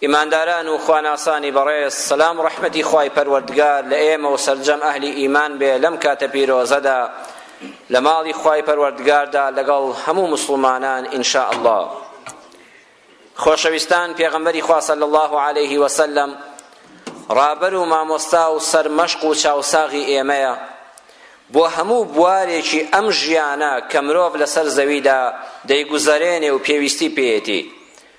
ئیمانداران و خواناسانی بەڕێز سەلام و ڕەحمەتی خوای پەروەردگار لە ئێمە و سەرجەم ئەهلی ئیمان بێ لەم کاتە پیرۆزەدا لە ماڵی خوای پەروەردگاردا لەگەڵ هەموو مسلمانان ئینشاء اللە خۆشەویستان پێغەمبەری خوا صلی الله علیه وسلم ڕابەر و مامۆستا و سەرمەشق و چاوساغی ئێمەیە بۆ هەموو بوارێکی ئەم ژیانە کە مرۆڤ لەسەر زەویدا دەیگوزەرێنێ و پێویستی پێیەتی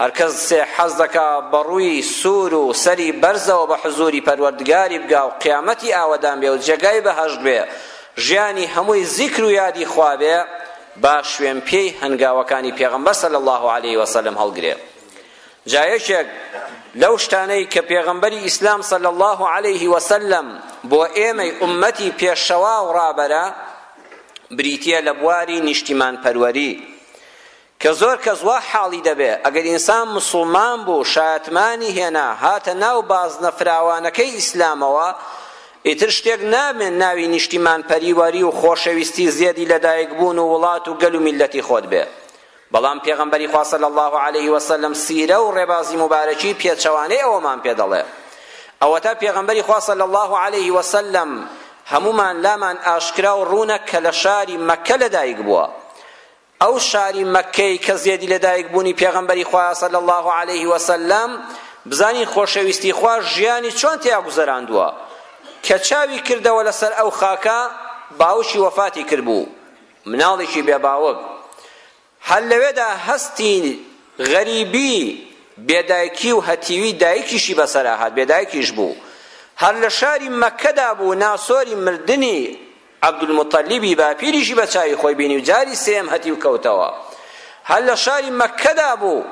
هەرکەسێ حەز دەکا بە ڕووی سوور و سەری بەرزەوە بە حزووری پەروەردگاری بگا و قیامەتی ئاوەدان بێ و جێگای بەهەشت بێ، ژیانی هەمووی زیکر و یادی خوا بێ، با شوێن پێی هەنگاوەکانی پێغەمبەر صلی اللە علیە وسلم هەڵگرێ. جا یەکێک لەو شتانەی کە پێغەمبەری ئیسلام صلی اللە علیه وسلم بۆ ئێمەی ئوممەتی پێشەوا و ڕابەرە بریتییە لە بواری نیشتیمان پەروەری کە زۆر کەس وا حاڵی دەبێ ئەگەر ئینسان مسوڵمان بوو شایەتمانی هێنا هاتە ناو بازنە فراوانەکەی ئیسلامەوە ئیتر شتێک نابێ ناوی نیشتیمان پەریوەری و خۆشەویستی زێدی لەدایک بوون و وڵات و گەل و میلەتی خۆت بێ بەڵام پێغەمبەری خوا صلی الله علیه و سلم سیرە و ڕێبازی مبارەکی پێچەوانەی ئەوەمان پێ دەڵێ ئەوەتا پێغەمبەری خوا صلی الله علیه و سلم هەمومان لامان ئاشکرا و ڕوونە کە لە شاری مەککە لەدایک بووە ئەو شاری مەککەی کە زێدی لەدایک بوونی پێغەمبەری خوا صلی الله علیه وسلم بزانین خۆشەویستی خوا ژیانی چۆن تێیا گوزەراندووە کە چاوی کردەوە لەسەر ئەو خاکە باوکی وەفاتی کردبوو مناڵێکی بێباوک هەر لەوێدا هەستی غەریبی بێدایکی و هەتیوی دایکیشی بەسەر هات بێدایکیش بوو هەر لە شاری مەکەدا بوو ناسۆری مردنی عەبدولموتەلیبی باپیریشی بە چاوی خۆی بینی و جاری سێیەم هەتیو کەوتەوە. هەر لە شاری مەککەدا بوو،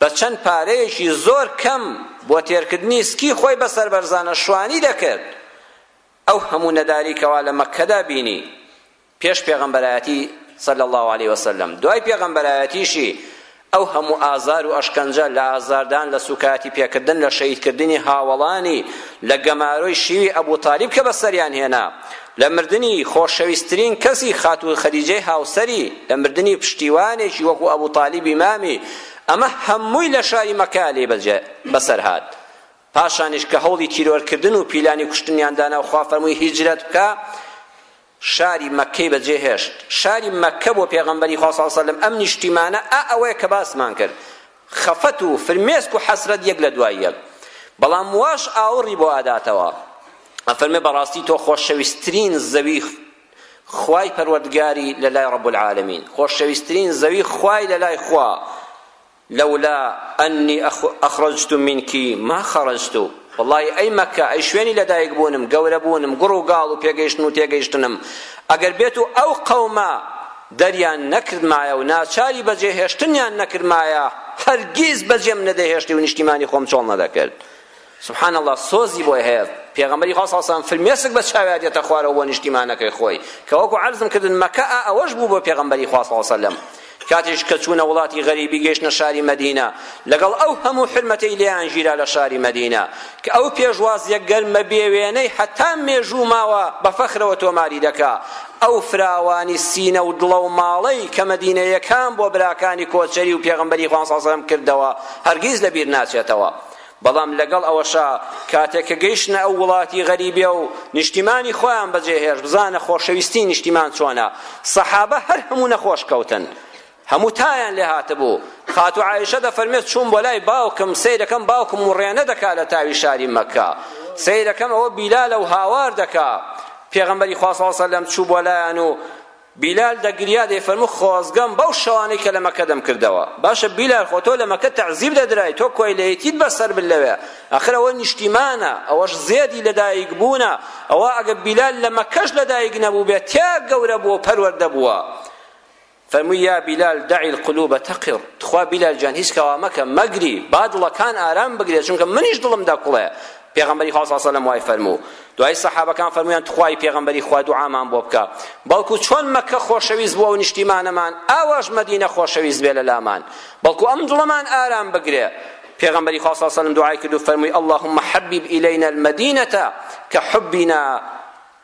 بە چەند پارەیەکی زۆر کەم بۆ تێرکردنی سکی خۆی بە سەربەرزانە شوانی دەکرد. ئەو هەموو نەداری کەوا لە مەککەدا بینی، پێش پێغەمبەرایەتی صلی اللە علیە وسلم، دوای پێغەمبەرایەتیشی ئەو هەموو ئازار و ئەشکەنجە لە ئازاردان لە سوکایەتی پێکردن لە شەهیدکردنی هاوەڵانی لە گەمارۆی شیوی ئەبو تالیب کە بەسەریان هێنا لە مردنی خۆشەویسترین کەسی خاتوو خەدیجەی هاوسەری لە مردنی پشتیوانێکی وەکو ئەبو تالیبی مامی ئەمە هەمووی لە شاری مەکالی بەسەر هات پاشانیش کە هەوڵی تیرۆرکردن و پیلانی کوشتنیان دانا و خوا فەرمووی هیجرەت بکە شاری مەککەی بەجێ هێشت شاری مەککە بۆ پێغەمبەری خوا صلی سەلم ئەم نیشتیمانە ئا ئەوەیە کە باسمان کرد خەفەت و فرمێسک و حەسرەت یەک لە دوای یەک بەڵام واش ئاوڕی بۆ ئاداتەوە ئەفەرمێ بەڕاستی تۆ خۆشەویستترین زەوی خوای پەروەردگاری لە لای ڕب العالمین خۆشەویستترین زەوی خوای لە لای خوا لولا ئەنی ئەخرەجت منک ما خرجت وەڵڵاهی ئەی مەککە ئەی شوێنی لەدایک بوونم گەورە بوونم گوڕ و گاڵ و پێگەیشتن و تێگەیشتنم ئەگەر بێت و ئەو قەومە دەریان نەکردمایە و ناچاری بەجێ هێشتنیان نەکردمایە هەرگیز بەجێم نەدەهێشتی و نیشتیمانی خۆم چۆڵ نەدەکرد سبحان اللە سۆزی بۆی هەیە پێغەمبەری خوا صلی اللە علیە وسلم فرمێسک بە چاویا دێتە خوارەوە بۆ نیشتیمانەکەی خۆی کە وەکو عەرزم کردن مەکە ئا ئەوەش بوو بۆ پێغەمبەری خوا صلی اللە علیە وسلم کاتیش کە چوونە وڵاتی غەریبی گەیشتە شاری مەدینە لەگەڵ ئەو هەموو حرمەتەی لێیان ژیرا لە شاری مەدینە کە ئەو پێشوازیە گەرمە بێوێنەی حتا مێژوو ماوە بە فەخرەوە تۆماری دەکا ئەو فراوانی سینە و دڵە و ماڵەی کە مەدینەیەکان بۆ براکانی کۆچەری و پێغەمبەری خوان سازم کردەوە هەرگیز لەبیر ناچێتەوە بەڵام لەگەڵ ئەوەشا کاتێک کە گەیشتنە ئەو وڵاتی غەریبێ و نیشتیمانی خۆیان بەجێ هێشت بزانە خۆشەویستی نیشتیمان چۆنە سەحابە هەر هەموو نەخۆش کەوتن هەموو تایان لێ هاتبوو خاتو عائشە دەفەرمێت چووم بۆ لای باوکم سەیرەکەم باوکم وڕێنە دەکا لە تاوی شاری مەکە سەیرەکەم ئەوە بیلالە و هاوار دەکا پێغەمبەری خوا صلی الله علیه و سلم چوو بۆ لایان و بیلال دەگریا دەیفەرموو خۆزگەم بەو شەوانەی کە لە مەکە دەمکردەوە باشە بیلال خۆ تۆ لە مەکە تەعزیب دەدرای تۆ کۆیلەیەتیت بەسەر بن لەوێ ئەخر ئەوە نیشتیمانە ئەوەش زێدی لەدایک بوونە ئەوە ئەگە بیلال لە مەکەش لەدایک نەبووبێ تیا گەورە بووە و پەروەردە بووە فەرمووی یا بیلال دەعی القلوب تقر تخوا بیلال جان هیچ کەوا مەکە مەگری با دڵەکان ئارام بگرێ چونکە منیش دڵم دەکوڵێ پێغەمبەری خوا صلی اللە علیە وسلم وای فەرموو دوای سەحابەکان فەرموویان تخوای پێغەمبەری خوا دوعامان بۆ بکە بەڵکو چۆن مەککە خۆشەویست بووە و نیشتیمانەمان ئاواش مەدینە خۆشەویست بێ لەلامان بەڵکو ئەم دڵەمان ئارام بگرێ پێغەمبەری خوا صلی اللە علیه وسلم دوعای کرد و فەرمووی اللهم حبب الینا المدینە کحبنا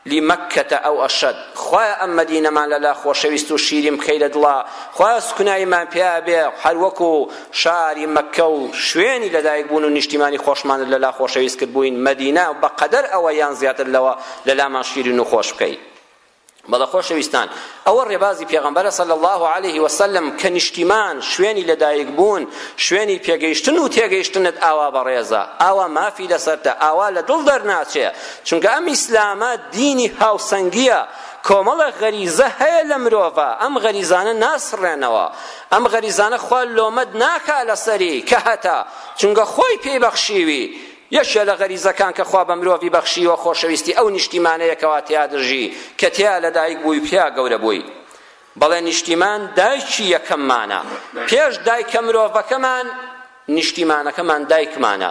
لمکة او اشد خوایە ئەم مەدینەمان لەلا خۆشەویست و شیرین بکەی لە دڵا خوایە سوکناییمان پیا بێ هەر وەکو شاری مەککە و شوێنی لەدایک بوون و نیشتیمانی خۆشمانت لەلا خۆشەویست کردبووین مەدینە بەقەدەر ئەوە یان زیاتر لەوە لەلامان شیرین و خۆش بکەی بەڵە خۆشەویستان ئەوە ڕێبازی پێغەمبەرە صلی الله علیه وسلم کە نیشتیمان شوێنی لەدایک بوون شوێنی پێگەیشتن و تێگەیشتنت ئاوا بەڕێزە ئاوا مافی لەسەرتە ئاوا لە دڵ دەرناچێ چونکە ئەم ئیسلامە دینی هاوسەنگییە کۆمەڵێک غەریزە هەیە لە مرۆڤە ئەم غەریزانە ناسڕێنەوە ئەم غەریزانە خوا لۆمەت ناکا لەسەری کە هەتە چونکە خۆی پێی بەخشیوی یەکێ لە غەریزەکان کە خوا بە مرۆڤی بەخشیوە خۆشەویستی ئەو نیشتیمانەیە کەوا تیا دژی کە تیا لەدایک بووی تیا گەورە بووی بەڵێ نیشتیمان دایکی یەکەممانە پێش دایکە مرۆڤەکەمان نیشتیمانەکەمان دایکمانە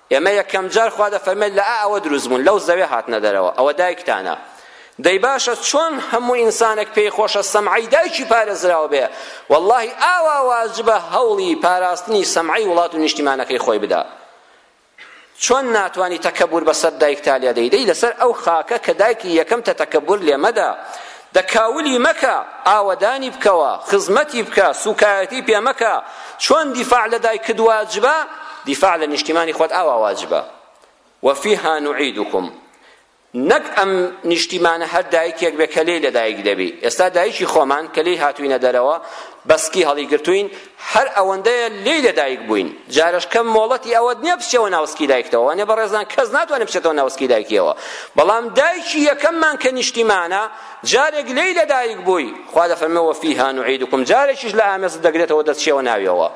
ئێمە یەکەم جار خوا دەفەرمێت لە ئا ئەوە دروست بوون لەو زەوێ هاتنە دەرەوە ئەوە دایکتانە دەی باشە چۆن هەموو ئینسانێک پێی خۆشە سەمعی دایکی پارێزراو بێ واللهی ئاوا واجبە هەوڵی پاراستنی سەمعی وڵات و نیشتیمانەکەی خۆی بدا چۆن ناتوانی تەکەبور بەسەر دایکتا لێدەی دەی لەسەر ئەو خاکە کە دایکی یەکەم تە تەکەبور لێ مەدە دە کاولی مەکە ئاوەدانی بکەوە خزمەتی بکە سوکایەتی پێ مەکە چۆن دیفاع لە دایکت واجبە دیفاع لە نیشتیمانی خۆت ئاوا واجبە وفیها نعیدکم نەک ئەم نیشتیمانە هەر دایکێک بێ کە لێی لە دایک دەبی ئێستا دایکی خۆمان کە لێی هاتوینە دەرەوە بەسکی هەڵیگرتوین هەر ئەوەندەیە لێی لەدایک بووین جارش کەم مۆڵەتی ئەوەت نییە بچیەوە ناوسکی دایکتەوە وانێ بەڕێزان کەس ناتوانێت بچێتەوە ناوسکی دایکیەوە بەڵام دایکی یەکەممان کە نیشتیمانە جارێک لێی لەدایک بووی خوا دەفەرمێ وەفیها نعیدکم جارێکیش لە ئامێز دەگرێتەوە دەچیەوە ناویەوە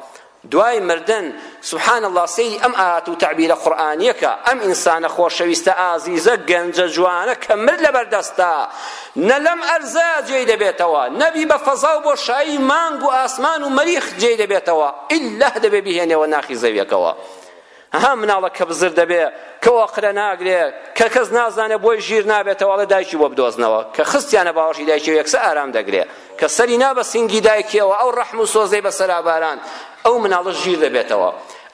دوای مردن سبحان اللە سەیری ئەم ئات و تەعبیرە قورئانیە کە ئەم ئینسانە خۆشەویستە ئازیزە گەنجە جوانە کە مرد لەبەر دەستە نە لەم ئەرزە جێی دەبێتەوە نەبی بە فەزا و بۆشایی مانگ و ئاسمان و مەریخ جێی دەبێتەوە ئیللا دەبێ بیهێنێەوە ناخی زەویەکەوە ها مناڵە کە بزر دەبێ کە وەقرە ناگرێ کە کەس نازانێ بۆی ژیر نابێتەوە ئەڵێ دایکی بۆ بدۆزنەوە کە خستیانە باوەشی دایکی یەکسە ئارام دەگرێ کە سەری نا بە سینگی دایکیەوە ئەو ڕەحم و سۆزەی بەسەرا باران ئەو مناڵە ژیر دەبێتەوە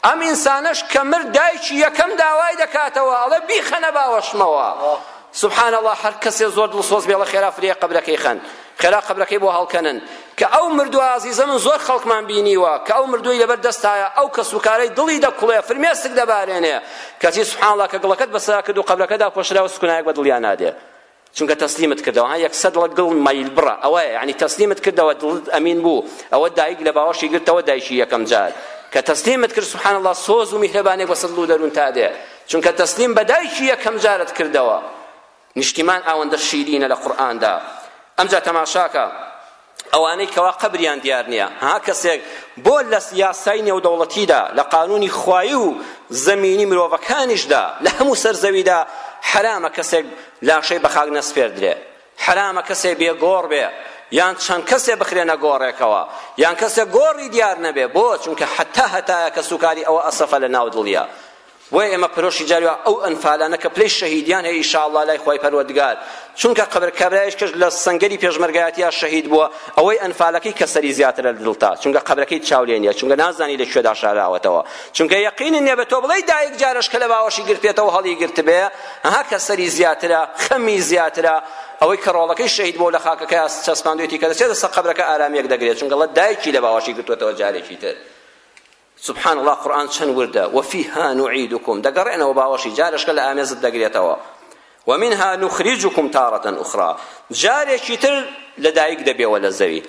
ئەم ئینسانەش کە مرد دایکی یەکەم داوای دەکاتەوە ئەڵێ بیخەنە باوەشمەوە سبحان الله هەر کەسێ زۆر دڵسۆز بێڵە خێرا فرێ قبرەکەی خەن خێرا قبرەکەی بۆ هەڵکەنن کە ئەو مردووە ئازیزە من زۆر خەڵکمان بینیوە کە ئەو مردووی لەبەر دەستایە ئەو کەس و کارەی دڵی دەکوڵێ فرمێسک دەبارێنێ کەچی سبحان الله کە گڵەکەت بەسەرا کرد و قبرەکەدا پۆشراوە سکونایەک بە دڵیان نادێ چونکە تەسلیمت کردەوە ها یەک سەد ڕەگڵ مایل بڕە ئەوەیە یعنی تەسلیمت کردەوە دڵت ئەمین بوو ئەوە دایک لە باوەشی گرتەوە دایکی یەکەم جار کە تەسلیمت کرد سبحان الله سۆز و میهرەبانێک بەسەر دڵ و دەروون تا دێ چونکە تەسلیم بە دایکی یەکەم جارت کردەوە نیشتیمان ئەوەندە شیرینە لە قورئاندا ئەمجا تەماشاکە ئەوانەی کەوا قەبریان دیار نییە ها کەسێک بۆ لە یاسای نێودەوڵەتیدا لە قانونی خوایی و زەمینی مرۆڤەکانیشدا لە هەموو سەر زەویدا حرامە کەسێک لاشەی بە خاک نەسپێردرێ حرامە کەسێ بێگۆڕ بێ یان چەند کەسێ بخرێنە گۆڕێکەوە یان کەسێ گۆڕی دیار نەبێ بۆ چونکە حتا هەتایە کە سوکاری ئەوە ئەسەفە لە ناو دڵیە بۆیە ئێمە پەرۆشی جاری وا ئەو ئەنفالانە کە پلەی شەهیدیان هەیە ئیشاڵڵا لای خوای پەروەردگار چونکە قەبر کابرایش کەش لە سەنگەری پێشمەرگایەتیا شەهید بووە ئەوەی ئەنفالەکەی کەسەری زیاترە لە دڵتا چونکە قەبرەکەی چاو لێ نیە چونکە نازانی لە کوێدا شاراوەتەوە چونکە یەقینی نیە بە تۆ بڵێی دایک جارش کە لە باوەشی گرتێتەوە هەڵی گرتبێ ها کەسەری زیاترە خەمی زیاترە ئەوەی کە ڕۆڵەکەی شەهید بۆ لە خاکەکە چەسپاندوێتی کە دەچێتە سەر قەبرەکە ئارامیەک دەگرێت چونکە دایکی لە باوەشی گرتوەتەوە جارێکی تر سبحان اللە قورئان چەند وردە وفیها نعیدکم دەگەڕێنەوە باوەشی جارێشکە لە ئامێزت دەگرێتەوە ومنها نخرجکم تارة اخرى جارێکی تر لەدایک دەبێەوە لە زەوی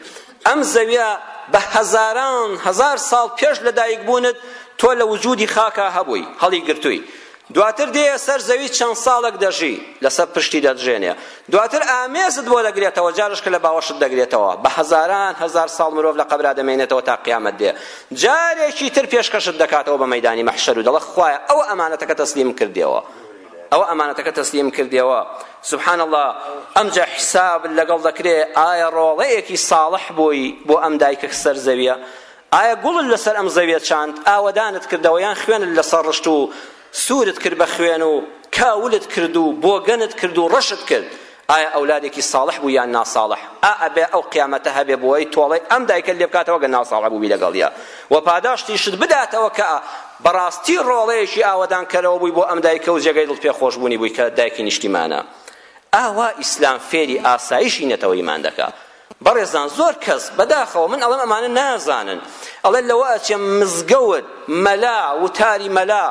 ئەم زەویە بە هەزاران هەزار ساڵ پێش لەدایک بوونت تۆ لە وجودی خاکا هەبووی هەڵی گرتووی دواتر دێیە سەر زەوی چەند ساڵێک دەژی لەسەر پشتی دەدژێنێ دواتر ئامێزت بۆ دەگرێتەوە جارش کە لە باوەشت دەگرێتەوە بە هەزاران هەزار ساڵ مرۆڤ لە قەبرا دەمێنێتەوە تا قیامەت دێ جارێکی تر پێشکەشت دەکاتەوە بە مەیدانی مەحشەر و دەڵێ خوایە ئەوە ئەمانەتەکە تەسلیم کردیەوە ئەوە ئەمانەتەکە تەسلیم کردیەوە سبحان الله ئەمجا حساب لەگەڵ دەکرێ ئایا ڕۆڵەیەکی ساڵح بووی بۆ ئەم دایکە سەر زەویە ئایا گوڵت لەسەر ئەم زەویە چاند، ئاوەدانت کردەوە، یان خوێنت لەسەر ڕشت و سوورت کرد بە خوێن و کاولت کرد و بۆگەنت کرد و ڕەشت کرد؟ ئایا ئەولادێکی ساڵح بوو یان ناساڵح؟ ئا ئەبێ ئەو قیامەتە هەبێ بۆی تۆڵەی ئەم دایکەت لێ بکاتەوە گەر ناساڵح بووبی لەگەڵیا و پاداشتیشت بداتەوە کە بەڕاستی ڕۆڵەیەکی ئاوەدانکەرەوە بووی بۆ ئەم دایکە و جێگەی دڵ پێخۆشبوونی بووی کە دایکی نیشتیمانە. ئاوا ئیسلام فێری ئاسایشی نەتەوەییمان دەکا. بەڕێزان زۆر کەس بەداخەوە من ئەڵێم ئەمانە نازانن ئەڵێ لەوە ئەچێ مزگەوت مەلا وتاری مەلا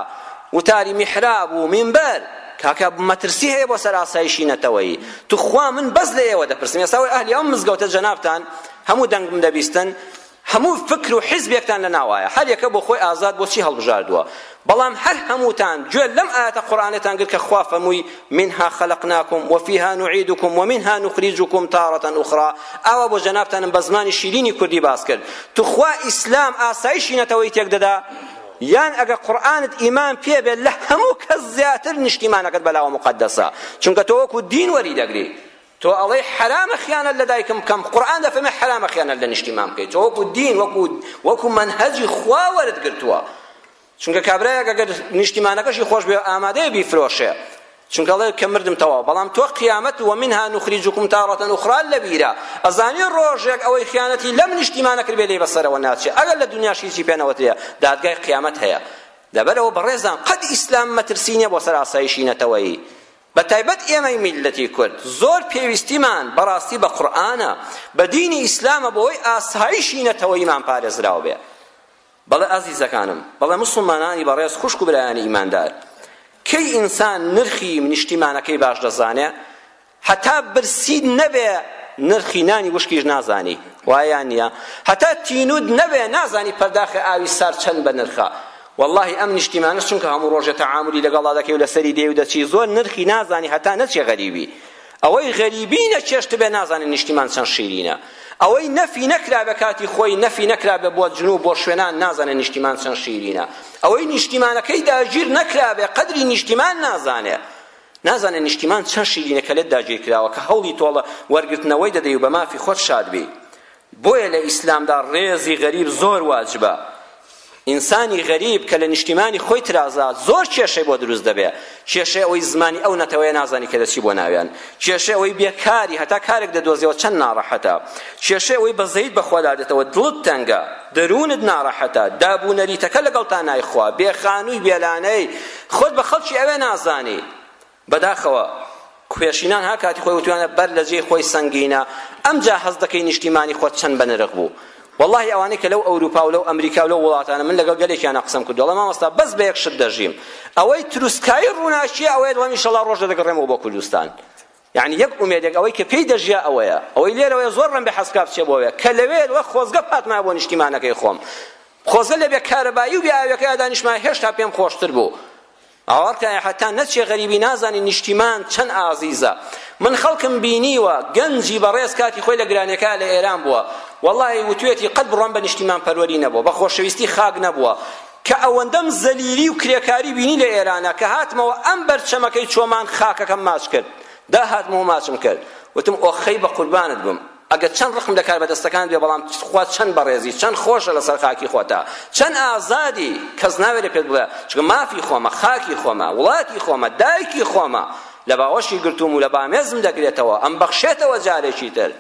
وتاری میحراب و مینبەر کاکە مەترسی هەیە بۆ سەر ئاسایشی نەتەوەیی توخوا من بەس لە ئێوە دەپرسم ئێستا وەی ئەهلی ئەم مزگەوتە جەنابتان هەموو دەنگم دەبیستن هەموو فکر و حیزبێکتان لە ناوایە هەر یەکە بۆ خۆی ئازاد بۆ چی هەڵبژاردووە بەڵام هەر هەمووتان گوێ لەم ئایەتە قورئانەتان گرت کە خوا فەمووی منها خلقناکم وفیها نعیدکم ومنها نخرجکم تارة اخرى ئاوا بۆ جەنابتانم بە زمانی شیرینی کوردی باس کرد توخوا ئیسلام ئاسایشی نەتەوەی تێک دەدا یان ئەگە قورآنت ئیمان پێ بێت لە هەموو کەس زیاتر نیشتیمانەکەت بەلاوە مقدسە چونکە تۆ وەکو دین وەری دەگری تۆ ئەڵێی حەرامە خیانەت لە دایکم بکەم قورئان دەفەرمێ حەرامە خیانەت لە نیشتیمان بکەیت تۆ وەکو دین وەکو وەکو منهجی خوا وەرت گرتووە چونکە کابرایەک ئەگەر نیشتیمانەکەشی خۆش بێ ئامادەیە بیفرۆشێ چونکە ئەڵێ کە مردم تەواو بەڵام تۆ قیامەت و منها نخریجکم تارەتەن ئوخرا لەبیرە ئەزانی ڕۆژێک ئەوەی خیانەتی لەم نیشتیمانە کرد بێ لێی بەسەرەوە ناچێ ئەگەر لە دنیاش هیچی پێ نەوترێ دادگای قیامەت هەیە لەبەرەوە بەڕێزان قەد ئیسلام مەترسی نییە بۆ سەر ئاسایشی نەتەوەیی بە تایبەت ئێمەی میللەتی کورد زۆر پێویستیمان بەڕاستی بە قورئانە بە دینی ئیسلامە بۆی ئاسایشی نەتەوەیمان پارێزراو بێ بەڵێ ئازیزەکانم بەڵێ مسلمانانی بەڕێز خوشک و برایانی ئیماندار کەی ئینسان نرخی نیشتیمانەکەی باش دەزانێ هەتا برسید نەبێ نرخی نانی وشکیش نازانی وایان نییە هەتا تینود نەبێ نازانی پەرداخی ئاوی سار چەند بە نرخە وەڵاهی ئەم نیشتیمانەش چونکە هەموو ڕۆژێ تەعامولی لەگەڵا دەکەی و لەسەری دێی و دەچی زۆر نرخی نازانی هەتا نەچێ غەریبی ئەوەی غەریبی نەچێشتبێ نازانێ نیشتیمان چەند شیرینە ئەوەی نەفی نەکرابێ کاتی خۆی نەفی نەکرابێ بۆ جنوب بۆ شوێنان نازانێ نیشتیمان چەند شیرینە ئەوەی نیشتیمانەکەی داگیر نەکرابێ قەدری نیشتیمان نازانێ نازانێ نیشتیمان چەند شیرینە کە لێت داگیر کراوە کە هەوڵی تۆڵە وەرگرتنەوەی دەدەی و بە مافی خۆت شاد بی بۆیە لە ئیسلامدا ڕێزی غەریب زۆر واجبە ئینسانی غەریب کە لە نیشتیمانی خۆی ترازات زۆر کێشەی بۆ دروست دەبێ کێشەی ئەوەی زمانی ئەو نەتەوەیە نازانی کە دەچی بۆ ناویان کێشەی ئەوەی بێکاری هەتا کارێک دەدۆزیەوە چەند ناڕەحەتە کێشەی ئەوەی بەزەیت بەخۆدا دێتەوە دڵت تەنگە دەروونت ناڕەحەتە دابوو نەریتەکە لەگەڵ تا نایخوا بێ خانووی بێلانەی خۆت بە خەڵکی ئەوێ نازانی بەداخەوە کوێشینان ها کاتی خۆی وتویانە بەر لە جێی خۆی سەنگینە ئەمجا هەست دەکەی نیشتیمانی خۆت چەند بەنرخ بوو واللهی ئەوانەی کە لەو ئەوروپا و لەو ئەمریکا و لەو وڵاتانە من لەگەڵ گەلێکیانە قسەم کردو دەڵێ مامۆستا بەس بە یەک شت دەژیم ئەوەی تروسکایی ڕووناکیە ئەوەیە دڵێم ئیشەڵا ڕۆژ دەگەڕێمەوە بۆ کوردستان یعنی یەک ئومێدێک ئەوەی کە پێی دەژیا ئەوەیە ئەوەی لێرەوەیە زۆر ڕەنبێ حەسکا بچێ بۆوێ کە لەوێ وە خۆزگە پاتمایە بۆ نیشتیمانەکەی خۆم خۆزگە لە بێ کارەبایی و بێ ئاوێکەیە دانیشمایە هێشتا پێم خۆشتر بوو ئاوارتایە حەتا نەچێ غەریبی نازانی نیشتیمان چەند ئازیزە من خەڵکم بینیوە گەنجی بەڕێز کاتی خۆی لە گرانیەکە لە ئێران بووە وەڵی وتوێتی قەت بڕوام بە نیشتیمان پەروەری نەبووە بە خۆشەویستی خاک نەبووە کە ئەوەندەم زەلیلی و کرێکاری بینی لە ئێرانە کە هاتمەوە ئەم بەرچەمەکەی چۆمان خاکەکەم ماچ کرد دا هاتمەوە ماچم کرد وتم ئۆخەی بە قوربانت بم ئەگەر چەند ڕقم لە کاربەدەستەکانت بێ بەڵام خوا چەند بەڕێزی چەند خۆشە لەسەر خاکی خۆتا چەند ئازادی کەس ناوێرێ پێت بڵێ چونکە مافی خۆمە خاکی خۆمە وڵاتی خۆمە دایکی خۆمە لە باوەشی گرتووم و لە بامێزم دەگرێتەوە ئەم بەخشێتەوە جارێکی تر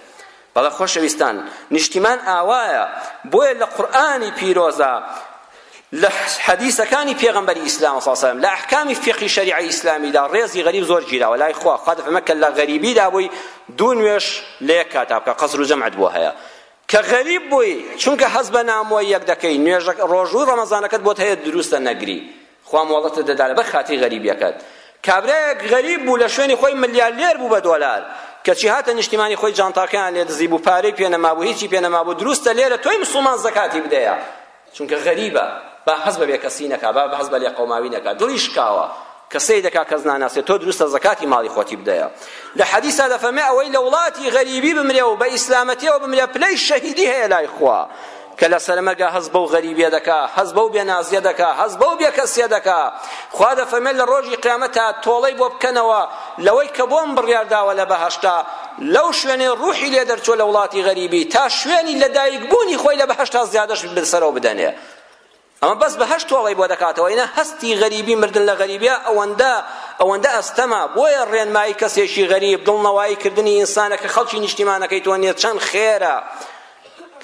بەڵێ خۆشەویستان نیشتیمان ئاوایە بۆیە لە قورئانی پیرۆزە لە حەدیسەکانی پێغەمبەری ئیسلام صلی الله علیه و لە ئەحکامی فقهی شەریعەی ئیسلامیدا ڕێزی غەریب زۆر گیراوە لای خوا خوا دەفەرمە کە لە غەریبیدا بووی دوو نوێژ لە یەک کاتا بکە قەسر و جەمعت بۆ هەیە کە غەریب بووی چونکە هەز بە نامۆی یەک دەکەی نوێژە ڕۆژووی ڕەمەزانەکەت بۆت هەیە دروستە نەگری خوا مۆڵەتت دەدا لەبەر خاتری غەریبیەکەت کابرایەک غەریب بوو لە شوێنی خۆی ملیارلێر بوو بە دۆلار کەچی هاتە نیشتیمانی خۆی جانتاکەیان لێ دزی بوو پارەی پێ نەمابوو هیچی پێ نەمابوو دروستە لێرە تۆی مسوڵمان زەکاتی بدەیە چونکە غەریبە با هەست بە بێکەسی نەکا با هەست بە لێقەوماوی نەکا دڵی شکاوە کە سەی دەکا کەس ناناسێت تۆ دروستە زەکاتی ماڵی خۆتی بدەیە لە حەدیسا دەفەرمێ ئەوەی لە وڵاتی غەریبی بمرێ و بە ئیسلامەتیەوە بمرێ پلەی شەهیدی هەیە لای خوا کە لە سەرمەگە هەز بەو غەریبیە دەکا هەز بەو بێنازیە دەکا هەز بەو بێکەسیە دەکا خوا دەفەرمێت لە ڕۆژی قیامەتا تۆڵەی بۆ بکەنەوە لەوەی کە بۆم بڕیارداوە لە بەهەشتا لەو شوێنەی ڕوحی لێ دەرچووە لە وڵاتی غەریبی تا شوێنی لەدایک بوونی خۆی لە بەهەشت تا زیادەش بسەرەوە بدەنێ ئەمە بەس بەهەشت تۆڵەی بۆ دەکاتەوە ئینە هەستی غەریبی مردن لە غەریبیا ئەوەندە ئەوەندە ئەستەمە بۆیە ڕێنمایی کەسێکی غەریب دڵنەوایی کردنی ئینسانە کە خەڵکی نیشتیمانەکەی تۆ نییە چەند خێرە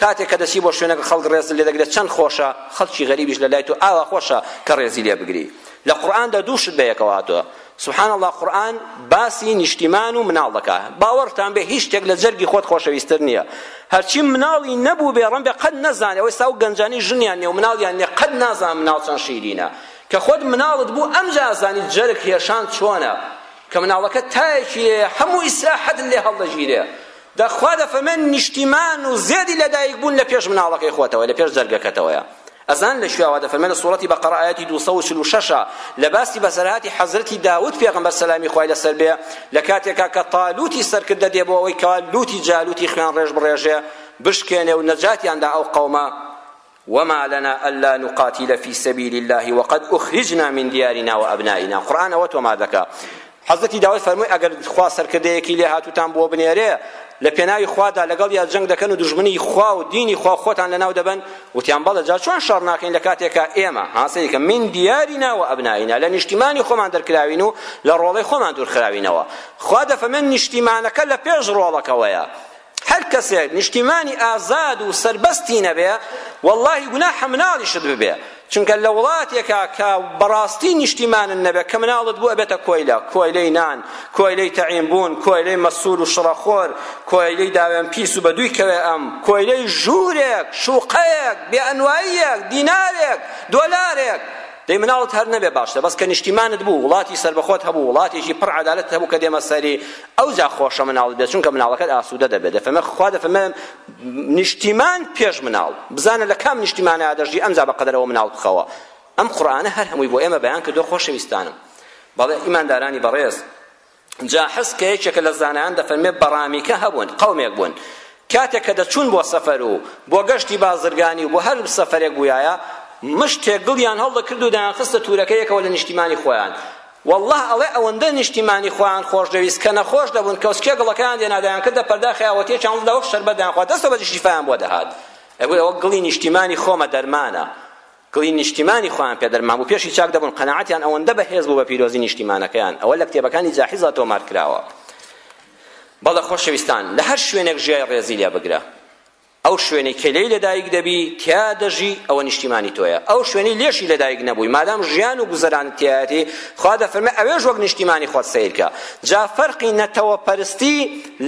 کاتێک کە دەچی بۆ شوێنەکە خەڵک ڕێزت لێ دەگرێت چەند خۆشە خەڵکی غەریبیش لە لای تۆ ئاوا خۆشە کە ڕێزی لێ بگری لە قورئاندا دوو شت بەیەکەوە هاتووە سبحان الله قورئان باسی نیشتیمان و مناڵ دەکا باوەڕتان بێ هیچ شتێک لە جەرگی خۆت خۆشەویستر نییە هەرچی مناڵی نەبوو بێ ڕەنبێ قەت نەزانێ ئەوەی ساو گەنجانی ژنیان نیە و مناڵیان نیە قەت نازان مناڵ چەند شیرینە کە خۆت مناڵت بوو ئەمجا زانی جەرگ هێشان چۆنە کە مناڵەکە تایەکی هەموو ئیسراحەت لێ هەڵدەگیرێ دە خوا دەفەمێن نیشتیمان و زێدی لەدایک بوون لە پێش مناڵەکەی خۆتەوە لە پێش جەرگەکەتەوەیە ئەزان لە کوێوە دەفەرمێ لە سوڕەتی بەقەرە ئایەتی 246 لە باسی بەسەرهاتی حەزرەتی داود پێغەمبەر سەلامی خوای لەسەر بێ لە کاتێکا کە تالوتی سەرکردە دێ بۆ ئەوەی کە لوتی جالوتی خوێن ڕێژ بڕێژێ بشکێنێ و نەجاتیاندا ئەو قەومە وما لنا الا نقاتل في سبيل الله وقد اخرجنا من ديارنا وابنائنا قرآن ئەوە تۆمار دەکا حەزەتی داوای فەرمووی ئەگەر خوا سەرکردەیەکی لێ هاتوتان بۆ بنێرێ لە پێناوی خوادا لەگەڵ یا جەنگ دەکەن و دژمنی خوا و دینی خوا خۆتان لەناو دەبەن وتیان بەڵێ جا چۆن شەڕ ناکەین لە کاتێکا ئێمە هاسەیەکە من دیارینا و ئەبناینا لە نیشتیمانی خۆمان دەرکراوین و لە ڕۆڵەی خۆمان دوورخراوینەوە خوا دەفەمێن نیشتیمانەکە لە پێش ڕۆڵەکەوەیە هەر کەسێک نیشتیمانی ئازاد و سەربەستی نەبێ واللهی گوناحە مناڵیشت ببێ چونکە لە وڵاتێکا کە بەڕاستی نیشتیمانن نەبێ کە مناڵت بوو ئەبێتە کۆیلە کۆیلەی نان کۆیلەی تەعین بوون کۆیلەی مەسول و شڕەخۆر کۆیلەی داوێن پیس و بەدووی کەوێ ئەم کۆیلەی ژوورێک شوقەیەک بێئەنواییەک دینارێک دۆلارێک دەی مناڵت هەر نەبێ باشتە بەس کە نیشتیمانت بوو وڵاتی سەربەخۆت هەبوو وڵاتێکی پڕ عەدالەت هەبوو کە دێمە سەری ئەوجا خۆشە مناڵت بێت چونکە مناڵەکەت ئاسوودە دەبێت دەفەرمێ خوا دەفەرمێ نیشتیمان پێش مناڵ بزانە لە کام نیشتیمانە دەژی ئەمجا بە قەدەرەوە مناڵ بخەوە ئەم قورئانە هەر هەمووی بۆ ئێمە بەیان کردو خۆشەویستانم بەڵێ ئیماندارانی بەڕێز جا حەز کە یەکێکە لە زانایان دەفەرمێ بەڕامیکە هەبوون قەومێک بوون کاتێک کە دەچوون بۆ سەفەر و بۆ گەشتی بازرگانی و بۆ هەر سەفەرێک بوویایە مشتێک گڵیان هەڵدەکرد و دەیانخستە تورەکەیەکەوە لە نیشتیمانی خۆیان واللە ئەڵێ ئەوەندە نیشتیمانی خۆیان خۆشدەویست کە نەخۆش دەبوون کەوسکێ گڵەکەیان دێنا دەیانکردە پەرداخی ئاوەتیە چاوڵدا وەک شەربەت دەیانخوارد دەستەوە بەجی شیفایان بۆ دەهات ئەگوت ئەوە گڵی نیشتیمانی خۆمە دەرمانە گڵی نیشتیمانی خۆیان پێ دەرمان بوو پێشی چاک دەبوون قەناعەتیان ئەوەندە بەهێز بوو بە پیرۆزی نیشتیمانەکەیان ئەوە لە کتێبەکانی جاحیزا تۆمار کراوە بەڵێ خۆشەویستان لە هەر شوێنێک ژیای ڕێزی لێ بگرە ئەو شوێنەی کە لێی لەدایک دەبی تیا دەژی ئەوە نیشتیمانی تۆیە ئەو شوێنەی لێشی لەدایک نەبووی مادام ژیان و گوزەران تیایەتی خوا دەفەرمێ ئەوێش وەک نیشتیمانی خۆت سەیرکە جا فەرقی نەتەوە پەرستی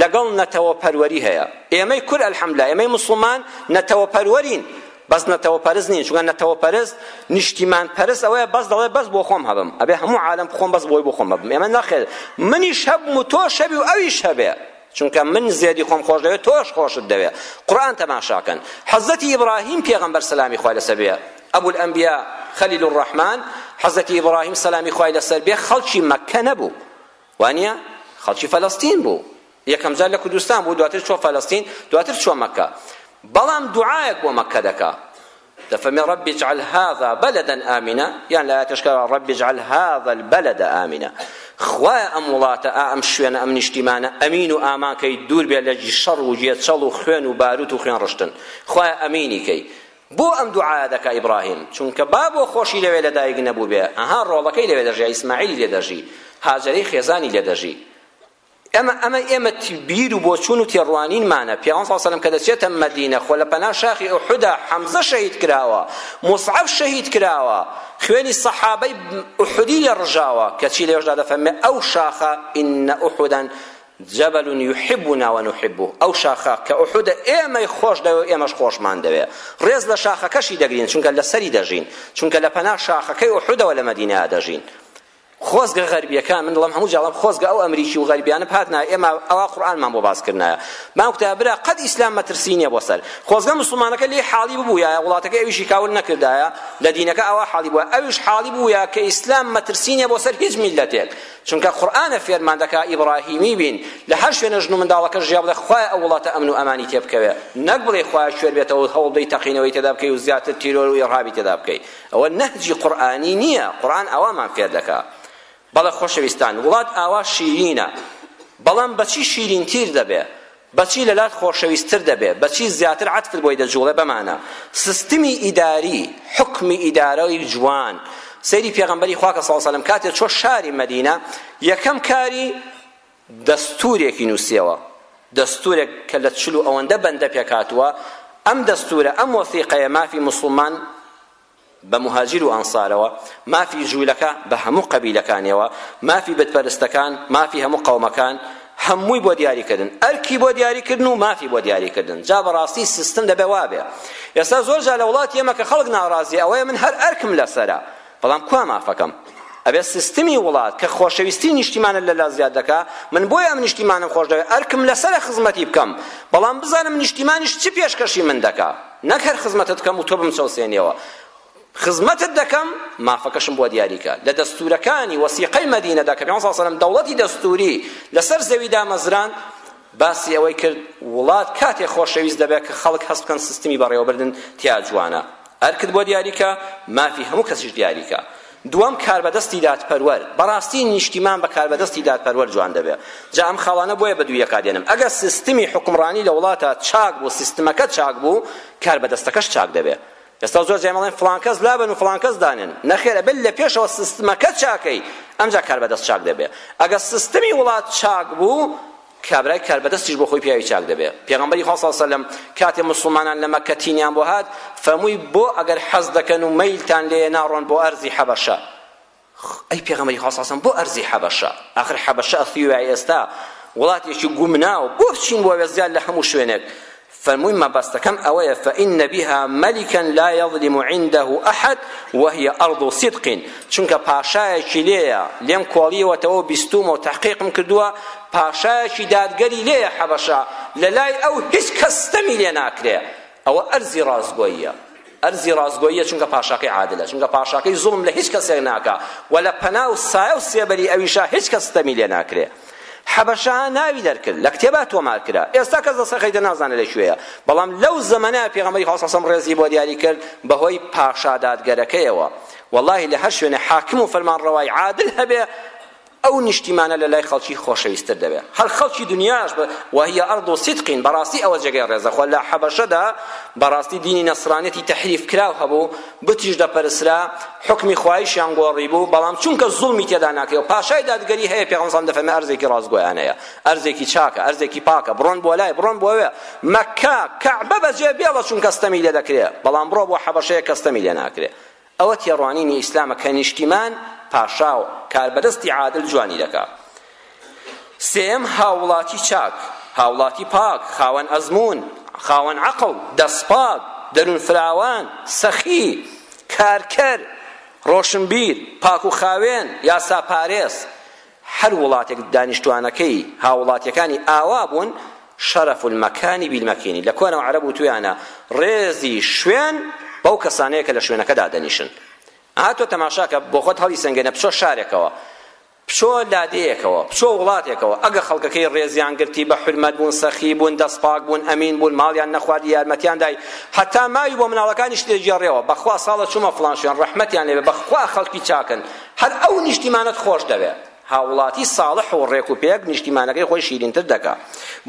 لەگەڵ نەتەوە پەروەری هەیە ئێمەی کورد الحمدلله ئێمەی موسڵمان نەتەوە پەروەرین بەس نەتەوە پەرست نین چونکە نەتەوە پەرست نیشتیمان پەرست ئەوەیە بەس دەڵێ بەس بۆ خۆم هەبم ئەبێ هەموو عالم خۆم بەس بۆی بۆ خۆم هەبم ئێمە ناخێر منیش هەبم و تۆش هەبی و ئەویش هەبێ چونکە من زێدی خۆم خۆش دەوێت تۆش خۆشت دەوێت قورئان تەماشاکەن حەزەتی ئیبراهیم پێغەمبەر سەلامی خوای لەسەر بێ ئەبو الانبیا خلیل الرحمن حەزەتی ئیبراهیم سەلامی خوای لەسەر بێ خەڵکی مەککە نەبوو وانە خەڵکی فەلەستین بوو یەکەم جار لە کوردستان بوو دواتر چۆ فەلەستین دواتر چۆ مەکە بەڵام دوعایەک بۆ مەکە دەکا دەفەرمێ رب اجعل هذا بلدا آمنا یان لە ئاتشکا رب اجعل هذا البلد آمنا خوایە ئەم وڵاتە ئا ئەم شوێنە ئەم نیشتیمانە ئەمین و ئامان کەی دوور بێ لە شەڕ و جێچەڵ و خوێن و باروت و خوێن ڕشتن خوایە ئەمینی کەی بۆ ئەم دوعاە دەکا ئیبراهیم چونکە با بۆ خۆشی لەوێ لە دایک نەبوو بێ ئەها ڕۆڵەکەی لەوێ دەژی ئیسماعیلی لێ دەژی هاجرەی خێزانی لێ دەژی ئەمە ئەمە ئێمە بیر و بۆچوون و تێڕوانینمانە پیاوان صلی الله کە دەچێتە مەدینە خۆ لە پەنا شاخی ئوحدا حەمزە شەهید کراوە مصعب شەهید کراوە خوێنی صحابەی ئوحدی لێ ڕژاوە کەچی لێشدا دەفەرمێ ئەو شاخە ئین ئوحدەن جبل يحبنا ونحبه ئەو شاخە کە ئوحدە ئێمەی خۆش دەوێ و ئێمەش خۆشمان دەوێ ڕێز لە شاخەکەشی دەگرین چونکە لەسەری دەژین چونکە لە پەنا شاخەکەی ئوحدەوە لە مەدینە دەژین خۆزگە غەربیەکان من دڵم هەموو جاڵم خۆزگە ئەو ئەمریکی و غەربیانە پاتنا ئێمە ئەوا قورئانمان بۆ باس کردنایە بام کوتایە برا قەد ئیسلام مەترسی نییە بۆ سەر خۆزگە مسلمانەکە لێ حاڵی ببوویایە وڵاتەکە ئەویشی کاول نەکردایە لە دینەکە ئەوا حاڵی بووە ئەویش حاڵی بوویە کە ئیسلام مەترسی نییە بۆ سەر هیچ میلەتێک چونکە قورئانە فێرمان دەکا ئیبراهیمی بین لە هەر شوێنە ژن و منداڵەکە ژیا بڵێ خوای ئەو وڵاتە ئەمن و ئەمانی تێبکەوێ نەک بڵێ خوای شوێر بێتەوە هەوڵ دەی تەقینەوەی تێدا بکەی و زیاتر تیرۆر و ئێڕهابی تێدا بکەی ئەوە نەهجی قورئانی نییە قورئان ئاوامان فێر دەکا بەڵێ خۆشەویستان وڵات ئاوا شیرینە بەڵام بەچی شیرینتیر دەبێ بەچی لەلات خۆشەویستتر دەبێ بەچی زیاتر عەتفت بۆی دەجوڵێ بەمانە سیستمی ئیداری حکمی ئیدارەی جوان سەیری پێغەمبەری خوا کە سەڵ سەلەم کاتێ چۆ شاری مەدینە یەکەم کاری دەستوورێکی نووسیەوە، دەستوورێک کە لە چل و ئەوەندە بەندە پێکهاتووە، ئەم دەستوورە، ئەم وەسیقەیە مافی موسڵمان بە موهاجیر و ئەنسارەوە، مافی جوولەکە بە هەموو قەبیلەکانیەوە، مافی بتپەرستەکان، مافی هەموو قەومەکان، هەمووی بۆ دیاریکردن، ئەرکی بۆ دیاریکردن و مافی بۆ دیاریکردن. جا بەڕاستی سیستم دەبێ وابێ. ئێستا زۆر جار لە وڵاتی ئێمە کە خەڵک ناڕازییە ئەوەیە من هەر ئەرکم لەسەرە. بەڵام کوا مافەکەم ئەبێت سیستمی وڵات کە خۆشەویستی نیشتیمانە لەلا زیاد دەکا من بۆیە ئەم نیشتیمانم خۆش دەوێت ئەرکم لەسەرە خزمەتی بکەم بەڵام بزانم نیشتیمانیش چ پێشکەشی من دەکا نەک هەر خزمەتت بکەم و تۆ بمچەوسێنیەوە خزمەتت دەکەم مافەکەشم بۆ دیاریکە لە دەستورەکانی وەسیقەی مەدینەدا کە پێ سەلەم دەوڵەتی دەستوری لەسەر زەوی دامەزران باسی ئەوەی کرد وڵات کاتێ خۆشەویست دەبێت کە خەڵک هەست بکەن سیستمی بەڕێوەبردن تیا جوانە ئەرکت بۆ دیاریکە مافی هەموو کەسیش دیاریکە دووەم کاربەدەستی دادپەروەر بەڕاستی نیشتیمان بە کاربەدەستی دادپەروەر جوان دەبێت جا ئەم خاڵانە بۆیە بە دوو یەکا دێنم ئەگەر سیستمی حکومڕانی لە وڵاتە چاک بوو سیستمەکە چاک بوو کاربەدەستەکەش چاک دەبێت ئێستا زۆر جای مەڵێن فڵان کەس لابەن و فڵان کەس دانێن نەخێر ئەبێت لە پێشەوە سیستمەکە چاکەی ئەمجا کاربەدەست چاک دەبێ ئەگە سیستمی وڵات چاک بوو کابرای کاربەدەستیش بۆ خۆی پیاوی چاک دەبێ پێغەمبەری خوا صلی سەلم کاتێ مسلمانان لە مەککە تینیان بۆ هات فەمووی بۆ ئەگەر حەز دەکەن و مەیلتان لێیە ناڕۆن بۆ ئەرزی حەبەشە خۆ ئەی پێغەمبەری خوا ساسم بۆ ئەرزی حەبەشە ئاخر حەبەشە ئەثیوبیای ئێستا وڵاتێکی گومناو بۆ بچین بۆ وێزگار لە هەموو شوێنێک فەرمووی مەبەستەکەم ئەوەیە فإن بها ملكا لا يظلم عنده أحد وهي أرض صدق چونکە پاشایەکی لێیە لێم کۆڵیەوەتەوە بیستومە و تحقیقم کردووە پاشایەکی دادگەری لێیە حەبەشە لە لای ئەو هیچ کەس ستەمی لێ ناکرێ ئەوە ئەرزی ڕاستگۆییە ئەرزی ڕاستگۆییە چونکە پاشاکەی عادلە چونکە پاشاکەی زوڵم لە هیچ کەسێک ناکا و لە پەنا و سایە و سێبەری ئەویشا هیچ کەس ستەمی لێ ناکرێ حەبەشە ناوی دەرکرد لە کتێبا تۆمار کرا ئێستا کەس دەسە خەیتە نازانە لە کوێیە بەڵام لەو زەمەنە پێغەمبەری خوا صلی الله ڕێزی بۆ دیاری کرد بەهۆی پاشا دادگەرەکەیەوە والله لە هەر شوێنە حاکم و فەرمانڕەوای عادل هەبێ ئەو نیشتیمانە لە لای خەڵکی خۆشەویستتر دەبێ هەر خەڵکی دنیاش بە وهیە ئەرض صدق بەڕاستی ئەوە جێگەی ڕێزە خۆ لە حەبەشەدا بەڕاستی دینی نەسرانیەتی تەحریف کراو هەبوو بتیش دەپەرسرا حکمی خوایشیان گۆڕی بوو بەڵام چونکە زوڵمی تێدا ناکرێ و پاشای دادگەری هەیە پێغەمبەر صلی الله علیه و ئەرزێکی ڕاستگۆیانەیە ئەرزێکی چاکە ئەرزێکی پاکە بڕۆن بۆ لای بڕۆن بۆ وێ مەککە کەعبە بەجێ بێڵە چونکە ستەمی لێ دەکرێ بەڵام بڕۆ بۆ حەبەشەیە کە ستەمی لێ ناکرێ ئەوە تێڕوانینی ئیسلامە کە نیشتیمان، پاشا، و کاربەدەستی عادل جوانی دەکا. سێیەم، هاووڵاتی چاک، هاووڵاتی پاک، خاوەن ئەزموون، خاوەن عەقڵ، دەستپاک، دەروون فراوان، سەخی، کارکەر، ڕۆشنبیر، پاکوخاوێن، یاساپارێز. هەر وڵاتێک دانیشتوانەکەی هاوڵاتیەکانی ئاوا بوون شەرەف المەکانی بیلمەکینی لە کۆنەوە عەرەب وتویانە ڕێزی شوێن بەو کەسانەیە کە لە شوێنەکە دادەنیشن ئەها تۆ تەماشاکە بۆ خۆت هەڵی سەنگێنە بچۆ شارێکەوە بچۆ لادێیەکەوە بچۆ وڵاتێکەوە ئەگە خەڵکەکەی ڕێزیان گرتی بە حرمەت بوون سەخی بوون دەست پاک بوون ئەمین بوون ماڵیان نەخواردی یارمەتیان دای حتا ماوی بۆ مناڵەکانیش لێگێڕێەوە بەخوا ساڵە چوومە فڵان شوێن ڕەحمەتیان لێبێ بەخوا خەڵکی چاکن هەر ئەو نیشتیمانەت خۆش دەوێ. هاوڵاتی ساڵح و ڕێک و پێک نیشتیمانەکەی خۆی شیرینتر دەکا.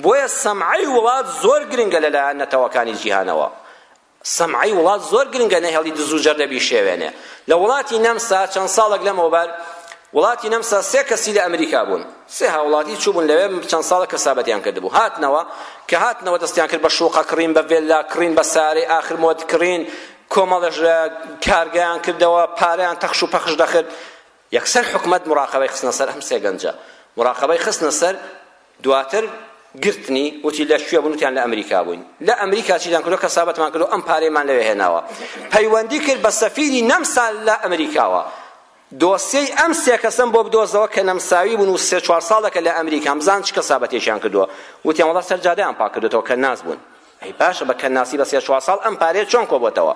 بۆیە سەمعەی وڵات زۆر گرنگە لە لایەن نەتەوەکانی جیهانەوە. سەمعەی وڵات زۆر گرنگە نەهێڵی دز و جەردە بیشێوێنێ. لە وڵاتی نەمسا چەند ساڵێک لەمەوبەر وڵاتی نەمسا سێ کەسی لە ئەمریکا بوون. سێ هاوڵاتی چووبوون لەوێ چەند ساڵە کەسابەتیان کردبوو. هاتنەوە کە هاتنەوە دەستیان کرد بە شوقە کڕین، بە ڤێللا کڕین، بە سارەی ئاخر مۆد کڕین. کۆمەڵێک کارگەیان کردەوە پارەیان تەخش و پەخش دەخرد یەکسەر حکومەت مراقبەی خستنە سەر ئەم سێ گەنجە مراقبەی خستنە سەر دواتر گرتنی وتی لە شوێ بنوتیان لە ئەمریکا بووین لە ئەمریکا چیدان کردو کەسابەتمان کردو ئەم پارەیمان لەوێ هێناوە پەیوەندی کرد بە سەفیری نەمسا لە ئەمریکاوە دۆسیەی ئەم سێ کەسەم بۆ بدۆزەوە کە نەمساوی بوون و سێ چوار ساڵێکە لە ئەمریکان بزان چ کەسابەتێکیان کردووە وتیان وەڵا سەر جادەیان پاک کردووەتەوە کەناس بوون ئەی باشە بە کەناسی بە سێ چوار ساڵ ئەم پارەیە چۆن کۆبووەتەوە